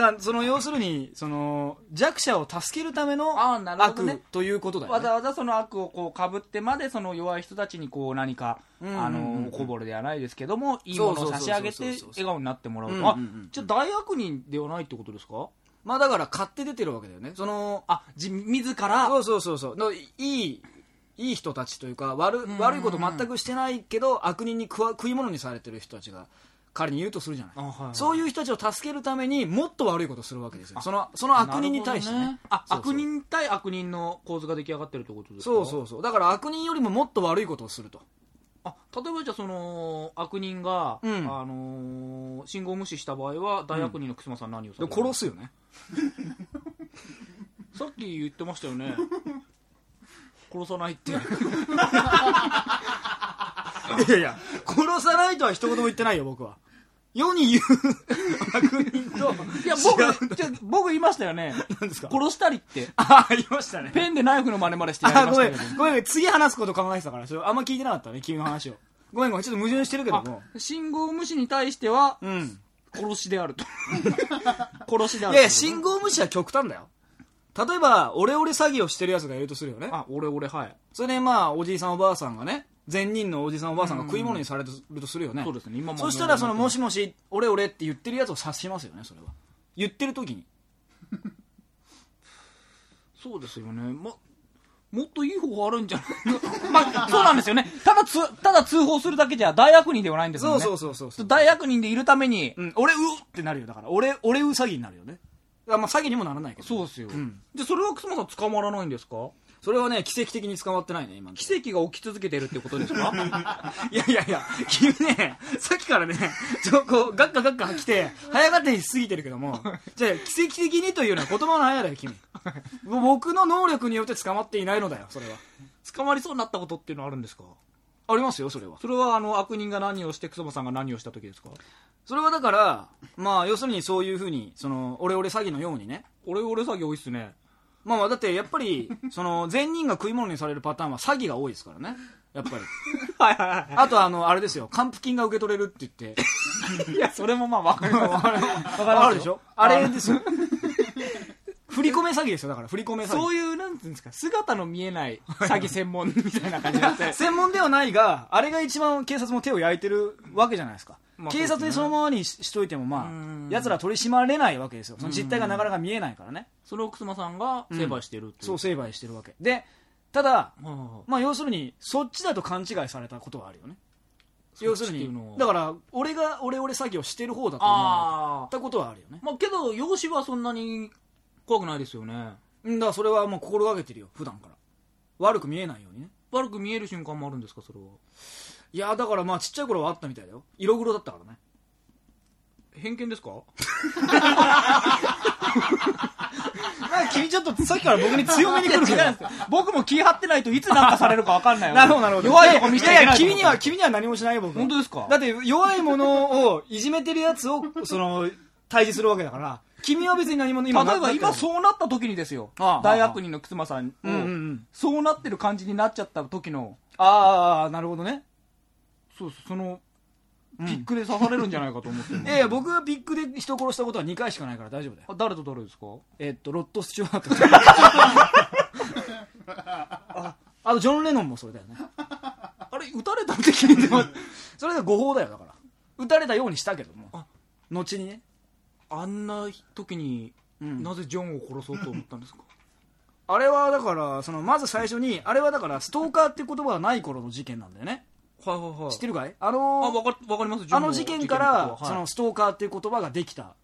からその要するにその弱者を助けるためのあーなるほどね。悪ということだよね。わざわざその悪をこうかぶってまでその弱い人たちにこう何か、あのこぼれではないですけどもいいものを差し上げて笑顔になってもらうと、あじゃあ大悪人ではないってことですか？まあだから買って出てるわけだよね。そのあじ自ら。そうそうそうそう。のいいいい人たちというか悪ん悪いこと全くしてないけど悪人に食わ食い物にされてる人たちが仮にいるとするじゃない、あはいはい。そういう人たちを助けるためにもっと悪いことをするわけですよ。そのその悪人に対してね。ね。悪人対悪人の構図が出来上がってるってことですか？そうそうそう。だから悪人よりももっと悪いことをすると。あ例えばじゃあその悪人が、うん。あのー信号無視した場合は大悪人の楠間さん何をされでる殺すよね。さっき言ってましたよね殺さないってい やいや殺さないとは一言も言ってないよ僕は。世に言う悪人と。いや僕僕言いましたよね。何ですか？殺したりって。ああ言いましたね。ペンでナイフの真似までしてやりあごめん。ましたけどごめん。次話すこと考えてたからそれあんま聞いてなかったね君の話を。ごめんごめん。ちょっと矛盾してるけどもあ信号無視に対してはうん。殺しであると。殺しであるいやいや信号無視は極端だよ例えばオレオレ詐欺をしてるやつがいるとするよね。あ俺俺はい。それでまあおじいさんおばあさんがね善人のおじいさんおばあさんが食い物にされてるとするよね。そうですね。今もそしたらそのもしもしオレオレって言ってるやつを察しますよねそれは。言ってる時に。そうですよね。まもっといい方法あるんじゃない まあ、そうなんですよね。ただつ、ただ通報するだけじゃ大悪人ではないんですよね。そうそうそうそう大悪人でいるために、うん、俺うってなるよ。だから俺俺う詐欺になるよねあまあ詐欺にもならないけどそうですよ。んで、それは楠間さん捕まらないんですか？それはね奇跡的に捕まってないね今奇跡が起き続けてるってことですか？いやいやいや、君ね、さっきからね、ちょ、こう、ガッカガッカ来て、早がってにしすぎてるけども、じゃあ、奇跡的にというのは言葉の早だよ、君。僕の能力によって捕まっていないのだよ、それは。捕まりそうになったことっていうのはあるんですか？ありますよ、それは。それはあの悪人が何をして楠間さんが何をした時ですか？それはだから、まあ、要するにそういうふうに、その、オレオレ詐欺のようにね、俺俺詐欺多いっすね。まあまあ、だってやっぱり、その、善人が食い物にされるパターンは詐欺が多いですからね。やっぱり。はいはいはあとあの、あれですよ、還付金が受け取れるって言って、い。いや、それもまあわかります。わかりますあるでしょ？あれですよ。振り込め詐欺ですよ、だから、振り込め詐欺。そういう、なんていうんですか、姿の見えない詐欺専門みたいな感じになって。専門ではないが、あれが一番警察も手を焼いてるわけじゃないですか。まあ警察にそのままにししといても、まうんあ、奴ら取り締まれないわけですよ。その実態がなかなか見えないからね。それを楠間さんが成敗してるっていう。そう、成敗してるわけ。で、ただ、まあ要するに、そっちだと勘違いされたことはあるよね。要するにそっちっていうのは、だから、俺がオレオレ詐欺をしてる方だと思わたことはあるよね。まあけど、容姿はそんなに怖くないですよね。うんだからそれはもう心がけてるよ、普段から。悪く見えないようにね。悪く見える瞬間もあるんですか、それは？いや、だからまあちっちゃい頃はあったみたいだよ。色黒だったからね。偏見ですか？なんか君ちょっとさっきから僕に強めに来るけど。僕も気張ってないといつなんかされるか分かんないわなるほど、なるほど。弱いとこ見せちゃいけないやや君には、君には何もしないよ、僕は。本当ですか？だって、弱いものをいじめてるやつを、その、対峙するわけだから、君は別に何も今例えば今う。そうなった時にですよ。大悪人の楠間さんを、うんうんうん。そうなってる感じになっちゃった時の、ああ、なるほどね。そうそうその、ピックで刺されるんじゃないかと思ってる いやいや、僕がピックで人殺したことは2回しかないから大丈夫だよ。あ誰と誰ですか？えっと、ロッド・スチュワート。ああと、ジョン・レノンもそれだよね。あれ、撃たれたって聞いてます。それが誤報だよ、だから。撃たれたようにしたけどもあ。後にね。あんな時に、うんなぜジョンを殺そうと思ったんですか？あれはだから、その、まず最初に、あれはだから、ストーカーって言葉がない頃の事件なんだよね。はいはいはい。知ってるかい？ああ、のかわかりますあの事件から、はいその、ストーカーっていう言葉ができた、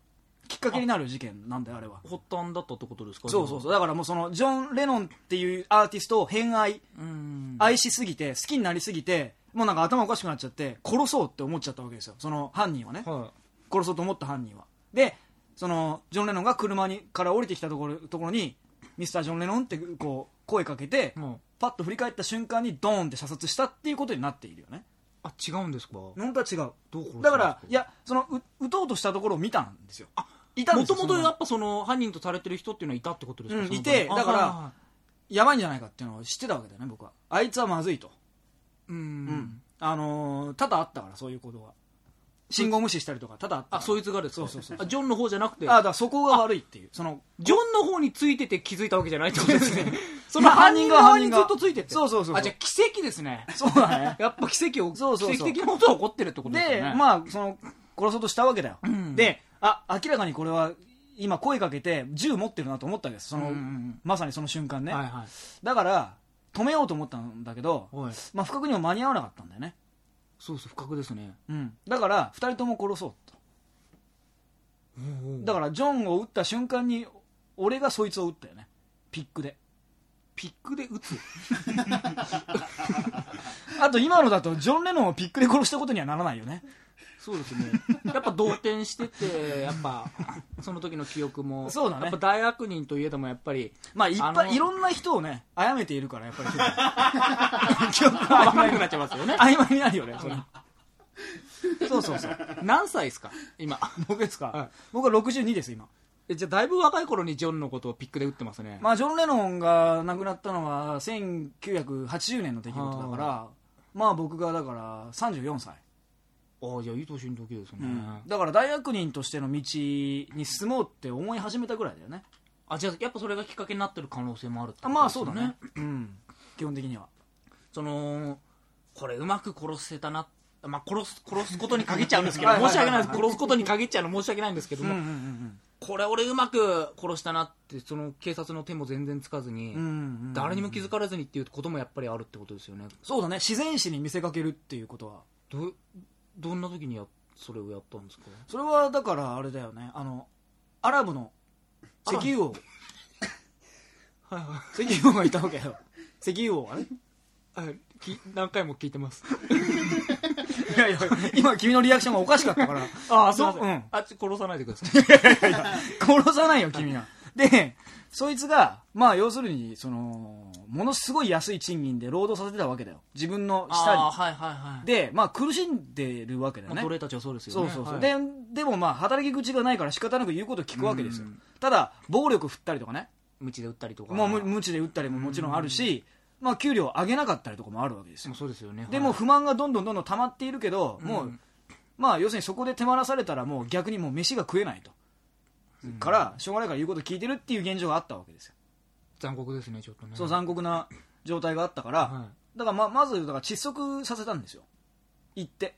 きっかけになる事件なんだよ、あれは。発端だったってことですか？そうそうそう。だからもうその、ジョン・レノンっていうアーティストを偏愛、う。うん。愛しすぎて、好きになりすぎて、もうなんか頭おかしくなっちゃって、殺そうって思っちゃったわけですよ。その犯人はね。は殺そうと思った犯人は。で、その、ジョン・レノンが車にから降りてきたところところに、ミスター・ジョン・レノンってこう、声かけてう、パッと振り返った瞬間にドーンって射殺したっていうことになっているよね。あ、違うんですか？本当は違う。だから、いや、その、う撃とうとしたところを見たんですよ。あいたんですよもともとやっぱその犯人とされてる人っていうのはいたってことですか、うんいてあだからやばいんじゃないかっていうのを知ってたわけだよね、僕は。あいつはまずいと。うん、うん。あのー多々あったから、そういうことが。信号無視したりとか、ただあそいつがですか？そうそうそうあジョンの方じゃなくて？あ、だからそこが悪いっていう。その、ジョンの方についてて気づいたわけじゃないってことですね。その犯人側にずっとついてって。そうそうそう。あじゃあ奇跡ですね。そうだね。やっぱ奇跡をそうそう奇跡的なことが起こってるってことですよで、ねまあ、その、殺そうとしたわけだよ。ん。で、あ、明らかにこれは、今声かけて銃持ってるなと思ったわけです。その、うんうんうん。まさにその瞬間ね。はいはい。だから、止めようと思ったんだけど、はい。まあ、不覚にも間に合わなかったんだよね。そうそう不覚ですねうん。だから、二人とも殺そうと。だから、ジョンを撃った瞬間に、俺がそいつを撃ったよね。ピックで。ピックで撃つ？あと、今のだと、ジョン・レノンをピックで殺したことにはならないよね。そうですね。やっぱ動転しててやっぱその時の記憶も。そうだね。やっぱ大悪人といえどもやっぱりまあ、いっあのぱい、いろんな人をね、殺めているから、やっぱり。記憶が曖昧になっちゃいますよね。曖昧になるよね、それ。そうそうそう。何歳ですか？今。僕ですか、はい。僕は62です、今。えじゃあだいぶ若い頃にジョンのことをピックで撃ってますね、まあ、ジョン・レノンが亡くなったのは1980年の出来事だから、まあ僕がだから34歳。ああじゃあいい年の時ですね、だから大悪人としての道に進もうって思い始めたぐらいだよね。あじゃあやっぱそれがきっかけになってる可能性もあるってことあまあそうだね。うん。基本的には。そのこれうまく殺せたなまあ殺す殺すことに限っちゃうんですけど申し訳ないです殺すことに限っちゃうの申し訳ないんですけども、うんうんうんこれ俺うまく殺したなってその警察の手も全然つかずに、うん。うんうん誰にも気づかれずにっていうこともやっぱりあるってことですよねそうだね。自然史に見せかけるっていうことは。どどんな時にやそれをやったんですか？それはだからあれだよね。あの、アラブの石油王。はいは石油王がいたわけよ。石油王がね。いはいき何回も聞いてます いやいや、今君のリアクションがおかしかったから。ああそううんあっち殺さないでください殺さないよ、君は。で、そいつが、まあ、要するに、その、ものすごい安い賃金で労働させてたわけだよ。自分のあ下に。あはいはいはいで、まあ、苦しんでるわけだよねまあ奴。隷たちはそうですよねそうそうそう。はいで、でもまあ、働き口がないから仕方なく言うことを聞くわけですようん。ただ、暴力振ったりとかね。無知で撃ったりとかもう無無知で打ったりももちろんあるし、まあ、給料上げなかったりとかもあるわけですよ。そうですよねでも、不満がどんどんどんどん溜まっているけど、もうう、まあ、要するにそこで手放されたらもう逆にもう飯が食えないと。から、しょうがないから言うこと聞いてるっていう現状があったわけですよ。残酷ですねちょっとね。そう残酷な状態があったから、はだからままずだから窒息させたんですよ。行って。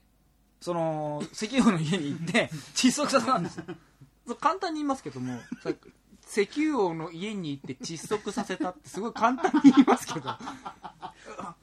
その石油王の家に行って 窒息させたんですよ。簡単に言いますけどもさ石油王の家に行って窒息させたってすごい簡単に言いますけど、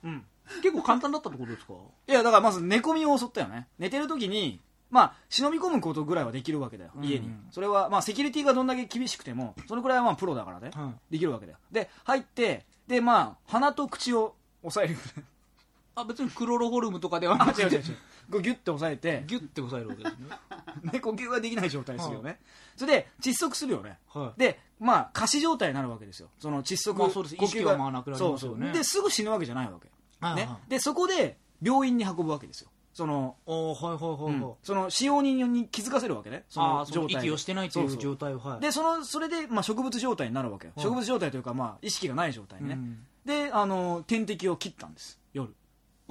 うん。結構簡単だったってことですか？いやだからまず寝込みを襲ったよね。寝てる時にまあ忍び込むことぐらいはできるわけだよ。家に、うんそれはまあセキュリティがどんだけ厳しくてもそれくらいはまあプロだからね、はできるわけだよで入ってでまあ鼻と口を押さえる あ別にクロロホルムとかではなくてあ違う違う違う。こうギュッて押さえて。ギュッて押さえるわけですね。で呼吸ができない状態ですよね、それで窒息するよね。はい。でまあ仮死状態になるわけですよ。その窒息、まあそうです。呼吸意識はまあなくなりますよね。そうそう。ですぐ死ぬわけじゃないわけ、はいはい。ね、でそこで病院に運ぶわけですよその、おはいはいはいはい、うん。その使用人に気づかせるわけね。そあの状態あその息をしてないというそうそう。状態をはい。でそのそれで、まあ、植物状態になるわけよ、はい。植物状態というか、まあ、意識がない状態ね、うん。であの点滴を切ったんです。夜。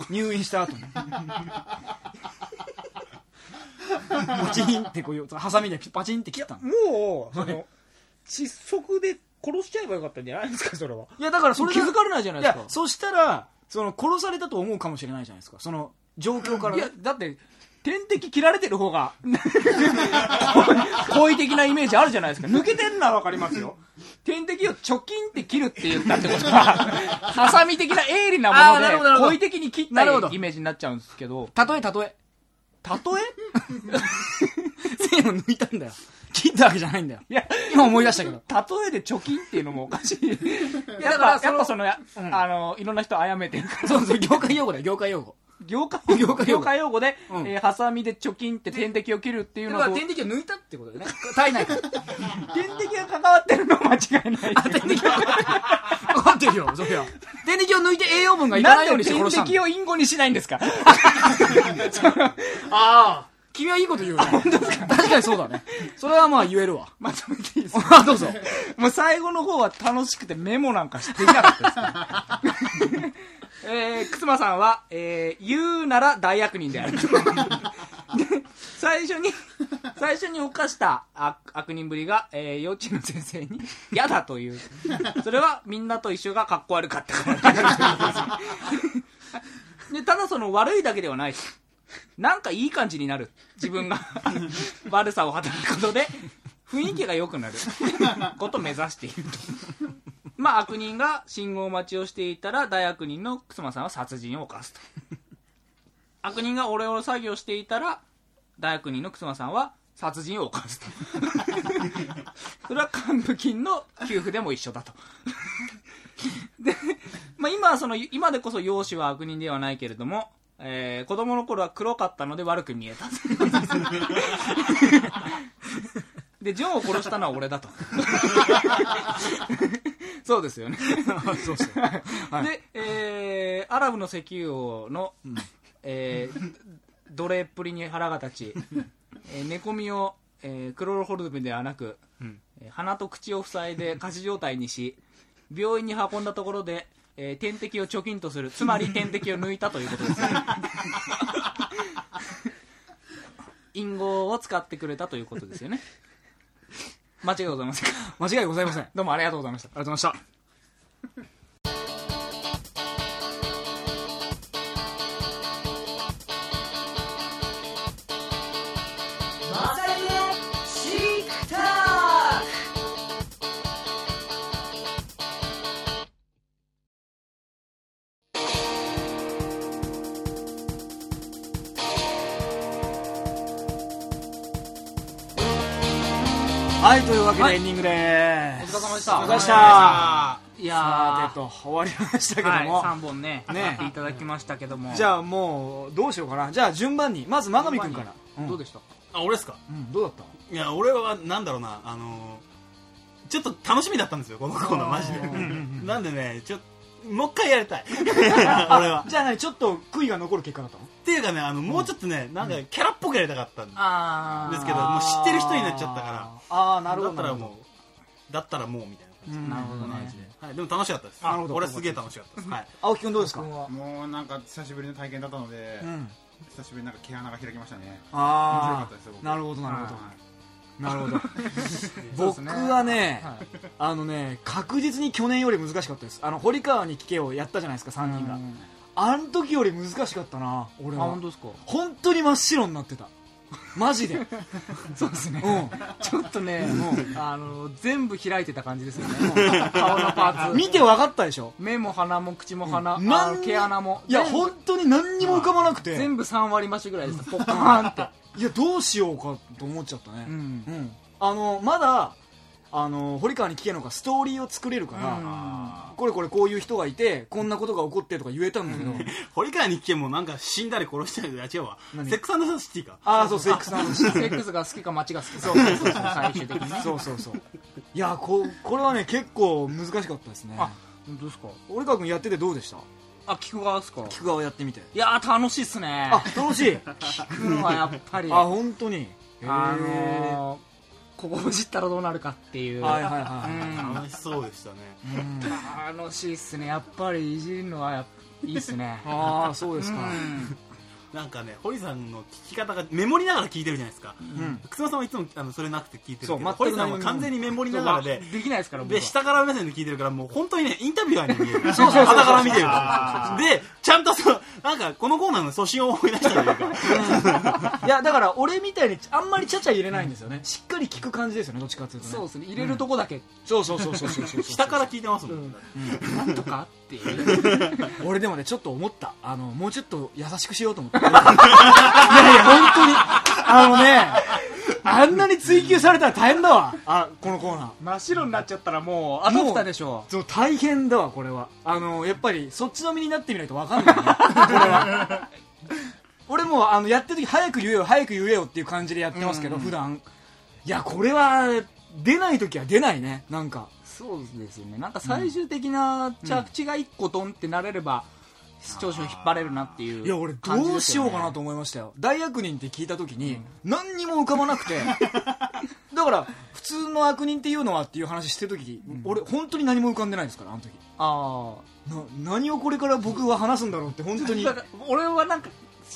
入院した後に。パチンってこういうハサミでパチンって切ったの。もうその窒息で殺しちゃえばよかったんじゃないですかそれは。いやだからそれが気づかれないじゃないいですか。やそしたらその殺されたと思うかもしれないじゃないですか。その状況からね。いやだって点滴切られてる方が 好意的なイメージあるじゃないですか。抜けてんのは分かりますよ。点滴をチョキンって切るって言ったってことはハサミ的な鋭利なあなるほどなるほど。ので好意的に切ったなるほど。イメージになっちゃうんですけど。例え例え。例線を 抜いたんだよ。切ったわけじゃないんだよ。えいや今思い出したけど。例えで貯金っていうのもおかしい。いやだからやっぱそのや、うん。あのいろんな人殺めてるから。そうそう業界用語だよ業界用語業界用語。業界用語で、うん。えーハサミで貯金って点滴を切るっていうのと。だから点滴を抜いたってことだよね。体内。から点滴が関わってるのは間違いない。あ点滴が。分かってるよそりゃ点滴を抜いて栄養分がいかないようにして殺したん。だ点滴を隠語にしないんですか？ああ君はいいこと言うね確かにそうだね。それはまあ言えるわ。まとめていいですか？あどうぞ。もう最後の方は楽しくてメモなんかしていなかったですね。えー、くつまさんは、えー、言うなら大悪人である。で最最初に犯した悪悪人ぶりが、えー幼稚園の先生に 嫌だという。それはみんなと一緒が格好悪かったから。で、ただその悪いだけではないし、なんかいい感じになる。自分が 悪さを働くことで、雰囲気が良くなる。ことを目指していると。まあ悪人が信号待ちをしていたら、大悪人のくすまさんは殺人を犯すと。悪人がオレオレ作業していたら、大悪人のくすまさんは殺人を犯すと。それは幹部金の給付でも一緒だと。で、まあ今はその、今でこそ容姿は悪人ではないけれども、えー子供の頃は黒かったので悪く見えた。で、ジョンを殺したのは俺だと。そうですよね。そうそうで、えーアラブの石油王の、えー奴隷っぷりに腹が立ち、えー寝込みを、えークロロホルムではなく、えー鼻と口を塞いで仮死状態にし病院に運んだところで、えー点滴を貯金とするつまり点滴を抜いたということですね。隠語を使ってくれたということですよね間違いございません。間違いございません。どうもありがとうございました。ありがとうございましたエンディングでおーす疲れ様でした。お疲れ様でした。いやと終わりましたけどはい、も、3本ねね。やっていただきましたけども。じゃあもうどうしようかな。じゃあ順番に。まず真上君から、うん。どうでした？あ、俺ですか？うんどうだった？いや、俺は、なんだろうな、あのーちょっと楽しみだったんですよ、このコーナー、マジで。なんでね、ちょっと、もう一回やりたい。俺は。じゃあ何ちょっと悔いが残る結果だったの？っていうかね、あの、もうちょっとね、なんか、キャラっぽくやりたかったんであーですけど、もう知ってる人になっちゃったから。ああなるほどだったらもう、だったらもう、みたいななるほど。ねはい、でも楽しかったです。なるほど。俺すげえ楽しかったです。はい。青木君どうですか？もうなんか久しぶりの体験だったので、うん。久しぶりになんか毛穴が開きましたね。面白かあったですよ僕。あなるほどなるほど。はいなるほど。僕はねはい。あのね確実に去年より難しかったです。あの堀川に聞けをやったじゃないですか3人が。うん。あの時より難しかったな俺は。あ本当ですか？本当に真っ白になってた。マジで。そうですね。うん。ちょっとね、あの全部開いてた感じですよね。顔のパーツ。見て分かったでしょ？目も鼻も口も鼻、うん。毛穴も。いや本当に何にも浮かばなくて。全部3割増しぐらいですポカーンっていやどうしようかと思っちゃったね。うん。うん。あのまだあの堀川に聞けのがストーリーを作れるから、これこれこういう人がいてこんなことが起こってとか言えたんだけど、堀川に聞けもなんか死んだり殺したり、違うわ。何？セックスザシティか。ああそうセックスの話セックスが好きか街が好きかそうそうそう。最終的にね。そうそうそう。いやここれはね結構難しかったですね。あ本当ですか？堀川君やっててどうでした？あ聞く側ですか？聞く側やってみて。いやー楽しいっすね。あ楽しい。聞くのはやっぱり。あ本当に。あへのーここを知ったらどうなるかっていう、ーはいはいはい、うん。楽しそうでしたね。楽しいっすね。やっぱりいじるのはやっいいっすね。ああそうですか。うんなんかね、堀さんの聞き方がメモりながら聞いてるじゃないですか。うん。くすまさんはいつもあのそれなくて聞いてるけど、堀さんは完全にメモりながらで、できないですから僕で、は下から目線で聞いてるから、もう本当にね、インタビュアーに見える。そうそうから見てる。で、ちゃんとそう、なんか、このコーナーの初心を思い出したというか、いやだから俺みたいにあんまりちゃちゃ入れないんですよね。しっかり聞く感じですよねどっちかっていうとね。そうですね。入れるとこだけ、そうそうそうそうそうそう下から聞いてますもん。なんとかっていう。俺でもねちょっと思った。あのもうちょっと優しくしようと思っていやいや本当に。あのねあんなに追求されたら大変だわ。あこのコーナー。真っ白になっちゃったらもうあたふたでしょ。そう大変だわこれは。あのやっぱりそっちの身になってみないと分かんないね。これは。俺もあのやってる時早く言えよ早く言えよっていう感じでやってますけど、普段。いやこれは出ない時は出ないねなんか。そうですよね。なんか最終的な着地が一個ドンってなれれば視聴者を引っ張れるなっていういや俺どうしようかなと思いましたよ。大悪人って聞いた時に何にも浮かばなくて。だから普通の悪人っていうのはっていう話してる時、俺本当に何も浮かんでないですからあの時。あな何をこれから僕は話すんだろうって本当に。俺はなんか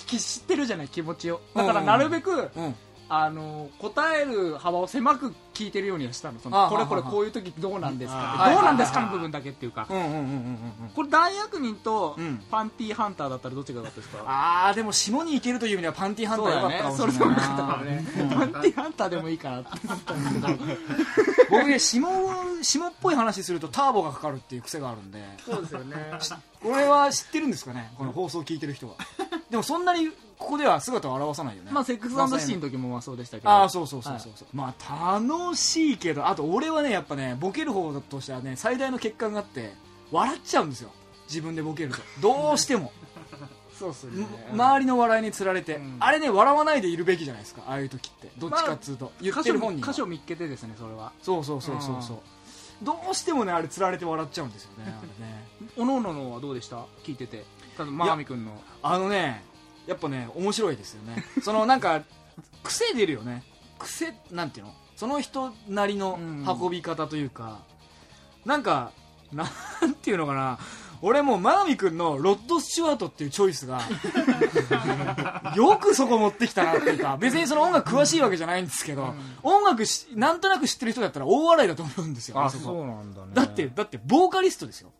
知ってるじゃない気持ちを。だからなるべくうんあの答える幅を狭く聞いてるようにはしたの。そのあこれこれこういう時どうなんですか？あどうなんですかの部分だけっていうか。これ大悪人とうん。パンティーハンターだったらどっちが良かったですか？あーでも下に行けるという意味ではパンティーハンター良かったかもしれないそれでもよかったかもねパンティーハンターでもいいかなって思ったんですけど。僕ね下下っぽい話するとターボがかかるっていう癖があるんで。そうですよね。これは知ってるんですかね？この放送を聞いてる人は。でもそんなにここでは姿を現さないよね。まあセックスシティの時もまあそうでしたけど。ああそうそうそうそうそう、まあ楽しいけどあと俺はねやっぱねボケる方だとしてはね最大の欠陥があって笑っちゃうんですよ。自分でボケると。どうしても。そうっすね。周りの笑いにつられて、ん。あれね笑わないでいるべきじゃないですか。ああいう時って。どっちかっつうと、言ってる本人は。箇所見っけてですねそれは。そうそうそうそうそう。どうしてもねあれつられて笑っちゃうんですよねあれね。おのおののはどうでした？聞いてて。ただ真上君の。あのねやっぱね面白いですよね。そのなんか癖出るよね。癖なんていうの？その人なりの運び方というか、なんかなんていうのかな。俺もう真上君のロッド・スチュワートっていうチョイスが よくそこ持ってきたなっていうか。別にその音楽詳しいわけじゃないんですけど、音楽しなんとなく知ってる人だったら大笑いだと思うんですよあそこ。なんだね。だってだってボーカリストですよ。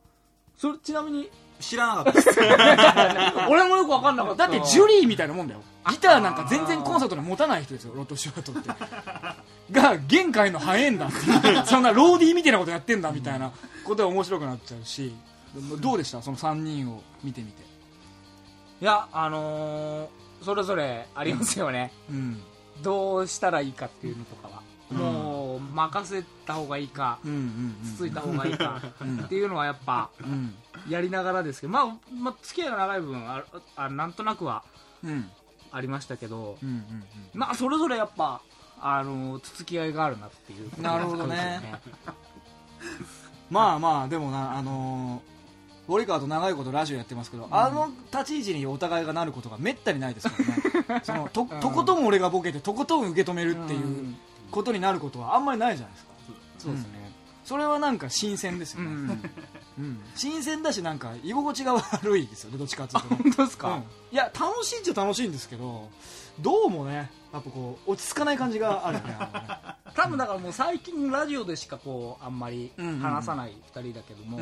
それちなみに知らなかったです。俺もよく分かんなかった。だってジュリーみたいなもんだよ。ギターなんか全然コンサートで持たない人ですよロッド・シュワートって。が限界の早いんだそんなローディーみたいなことやってんだみたいな。ことで面白くなっちゃうし。どうでした？その3人を見てみて。いやあのーそれぞれありますよね。うん。どうしたらいいかっていうのとかは、もう任せた方がいいかうんうんつついた方がいいかっていうのはやっぱうん。やりながらですけどまあ、まあ、付き合いが長い分ああなんとなくはうん。ありましたけどうんうんまあそれぞれやっぱあのつつき合いがあるなっていう。なるほどね。まあまあでもなあのー堀川と長いことラジオやってますけど、あの立ち位置にお互いがなることがめったにないですからね。そのととことん俺がボケてとことん受け止めるっていうことになることはあんまりないじゃないですか。そうですね、それはなんか新鮮ですよね、うん、うん。新鮮だしなんか居心地が悪いですよねどっちかっていうとね、本当ですか、うん。いや楽しいっちゃ楽しいんですけどどうもねやっぱこう落ち着かない感じがあるよね 多分だからもう最近ラジオでしかこうあんまり話さない2人だけども、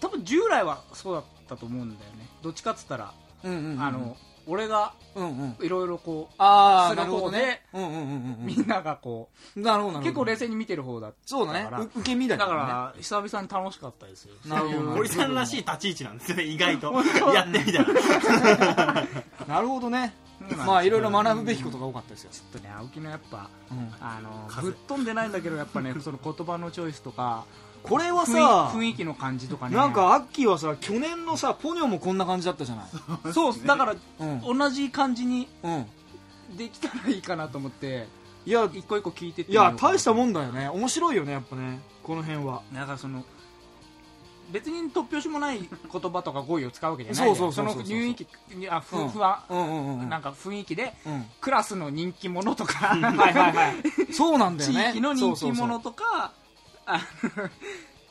多分従来はそうだったと思うんだよね。どっちかっつったら、あの俺がうんうん。いろいろこうああなるほどね。方でうんうんうんうん。みんながこう、なるほど結構冷静に見てる方だそうだね。受け身だだかよねら久々に楽しかったですよ。なるほど森さんらしい立ち位置なんですよね、意外と。やってみたら。なるほどね。まあいろいろ学ぶべきことが多かったですよ、ちょっとね青木のやっぱうん。あのぶっ飛んでないんだけどやっぱねその言葉のチョイスとかこれは雰さ囲雰囲気の感じとかね。なんかアッキーはさ去年のさポニョもこんな感じだったじゃない？そうだからうん。同じ感じにうん。できたらいいかなと思っていや一個一個聞いてっていや大したんもんだよね。面白いよねやっぱね。この辺は。だからその別に突拍子もない言葉とか語彙を使うわけじゃないその雰囲気にあふうん。不安うんうんうんなんか雰囲気でうん。クラスの人気者とか。はいはいはい。そうなんだよね。地域の人気者とかあ の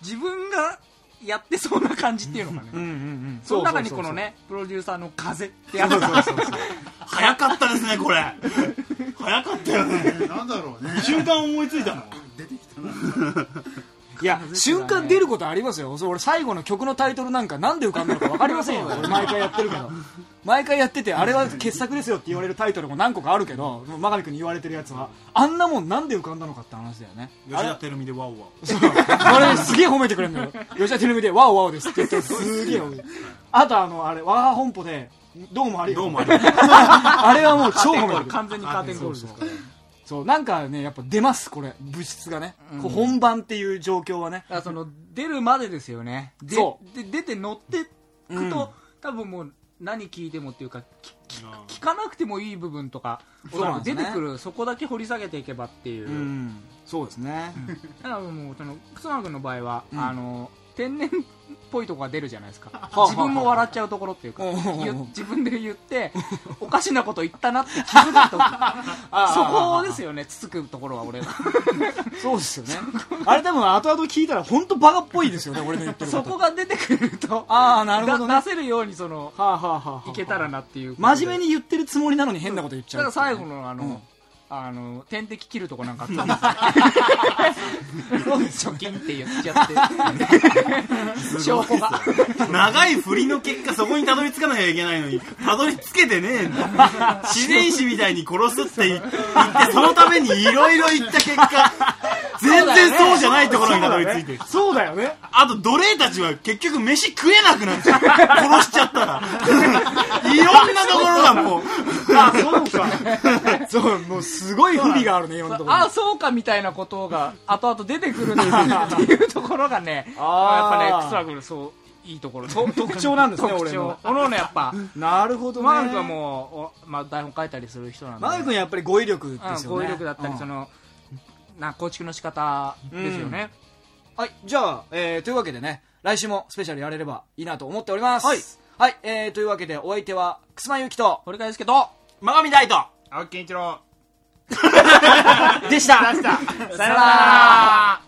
自分がやってそうな感じっていうのかね、うんうんうんその中にこのねプロデューサーの風ってやつそうそうそうそう早かったですね、これ。早かったよね。なんだろうね瞬間思いついたの。出てきたないや瞬間出ることありますよ。そう俺最後の曲のタイトルなんかなんで浮かんだのか分かりませんよ。俺毎回やってるけど。毎回やっててあれは傑作ですよって言われるタイトルも何個かあるけどもう真上君に言われてるやつはあんなもんなんで浮かんだのかって話だよね。吉田照美でワウワウ。そうあれすげえ褒めてくれるのよ。吉田照美で「ワオワオです」って言ってすげえ褒めてあとあのあれ我が本舗で「どうもありがとう」どうもありがとう。あれはもう超褒めてくれる。完全にカーテンコールですからそうなんかねやっぱ出ますこれ。物質がね、こう本番っていう状況はね。だからその出るまでですよね。でそで出て乗ってくと、うん。多分もう何聞いてもっていうかき聞かなくてもいい部分とかそうなんですね。出てくるそこだけ掘り下げていけばっていう、うん。そうですね。だからもうその楠間君の場合は、うん。あの天然っぽいとこが出るじゃないですか。自分も笑っちゃうところっていうか自分で言って おかしなこと言ったなって気づくとそこですよねつつくところは俺は。そうですよね。あれ多分後々聞いたら本当バカっぽいですよね俺の言ってるこそとこが出てくるとああなるほど出せるようにそのはあはあはいけたらなっていう真面目に言ってるつもりなのに変なこと言っちゃうだから最後のあの、うんあの点滴切るとこなんかあったんですよ。貯金って言っちゃって証拠が長い振りの結果そこにたどり着かなきゃいけないのにたどり着けてねえんだ。自然史みたいに殺すって言ってそのためにいろいろ言った結果 全然そうじゃないところにたどり着いて。るそうだよね。あと奴隷たちは結局飯食えなくなっちゃう。殺しちゃったら。いろんなところがもう。あそうか。そうもうすごい不備があるねいろんなところにあそうかみたいなことが後々出てくるんだ っていうところがねあー。やっぱねエクストラクルそういいところと特徴なんですね特俺の。徴おのおのやっぱなるほどね。マー君はもうお、まあ、台本書いたりする人なんでマー君やっぱり語彙力ですよね。うん語彙力だったり、うんそのな構築の仕方ですよね、はい、じゃあ、えー、というわけでね、来週もスペシャルやれればいいなと思っております。はい。はい、えー、というわけでお相手は、くすまゆきと、これからですけど真上大と。青木健一郎でした。さよなら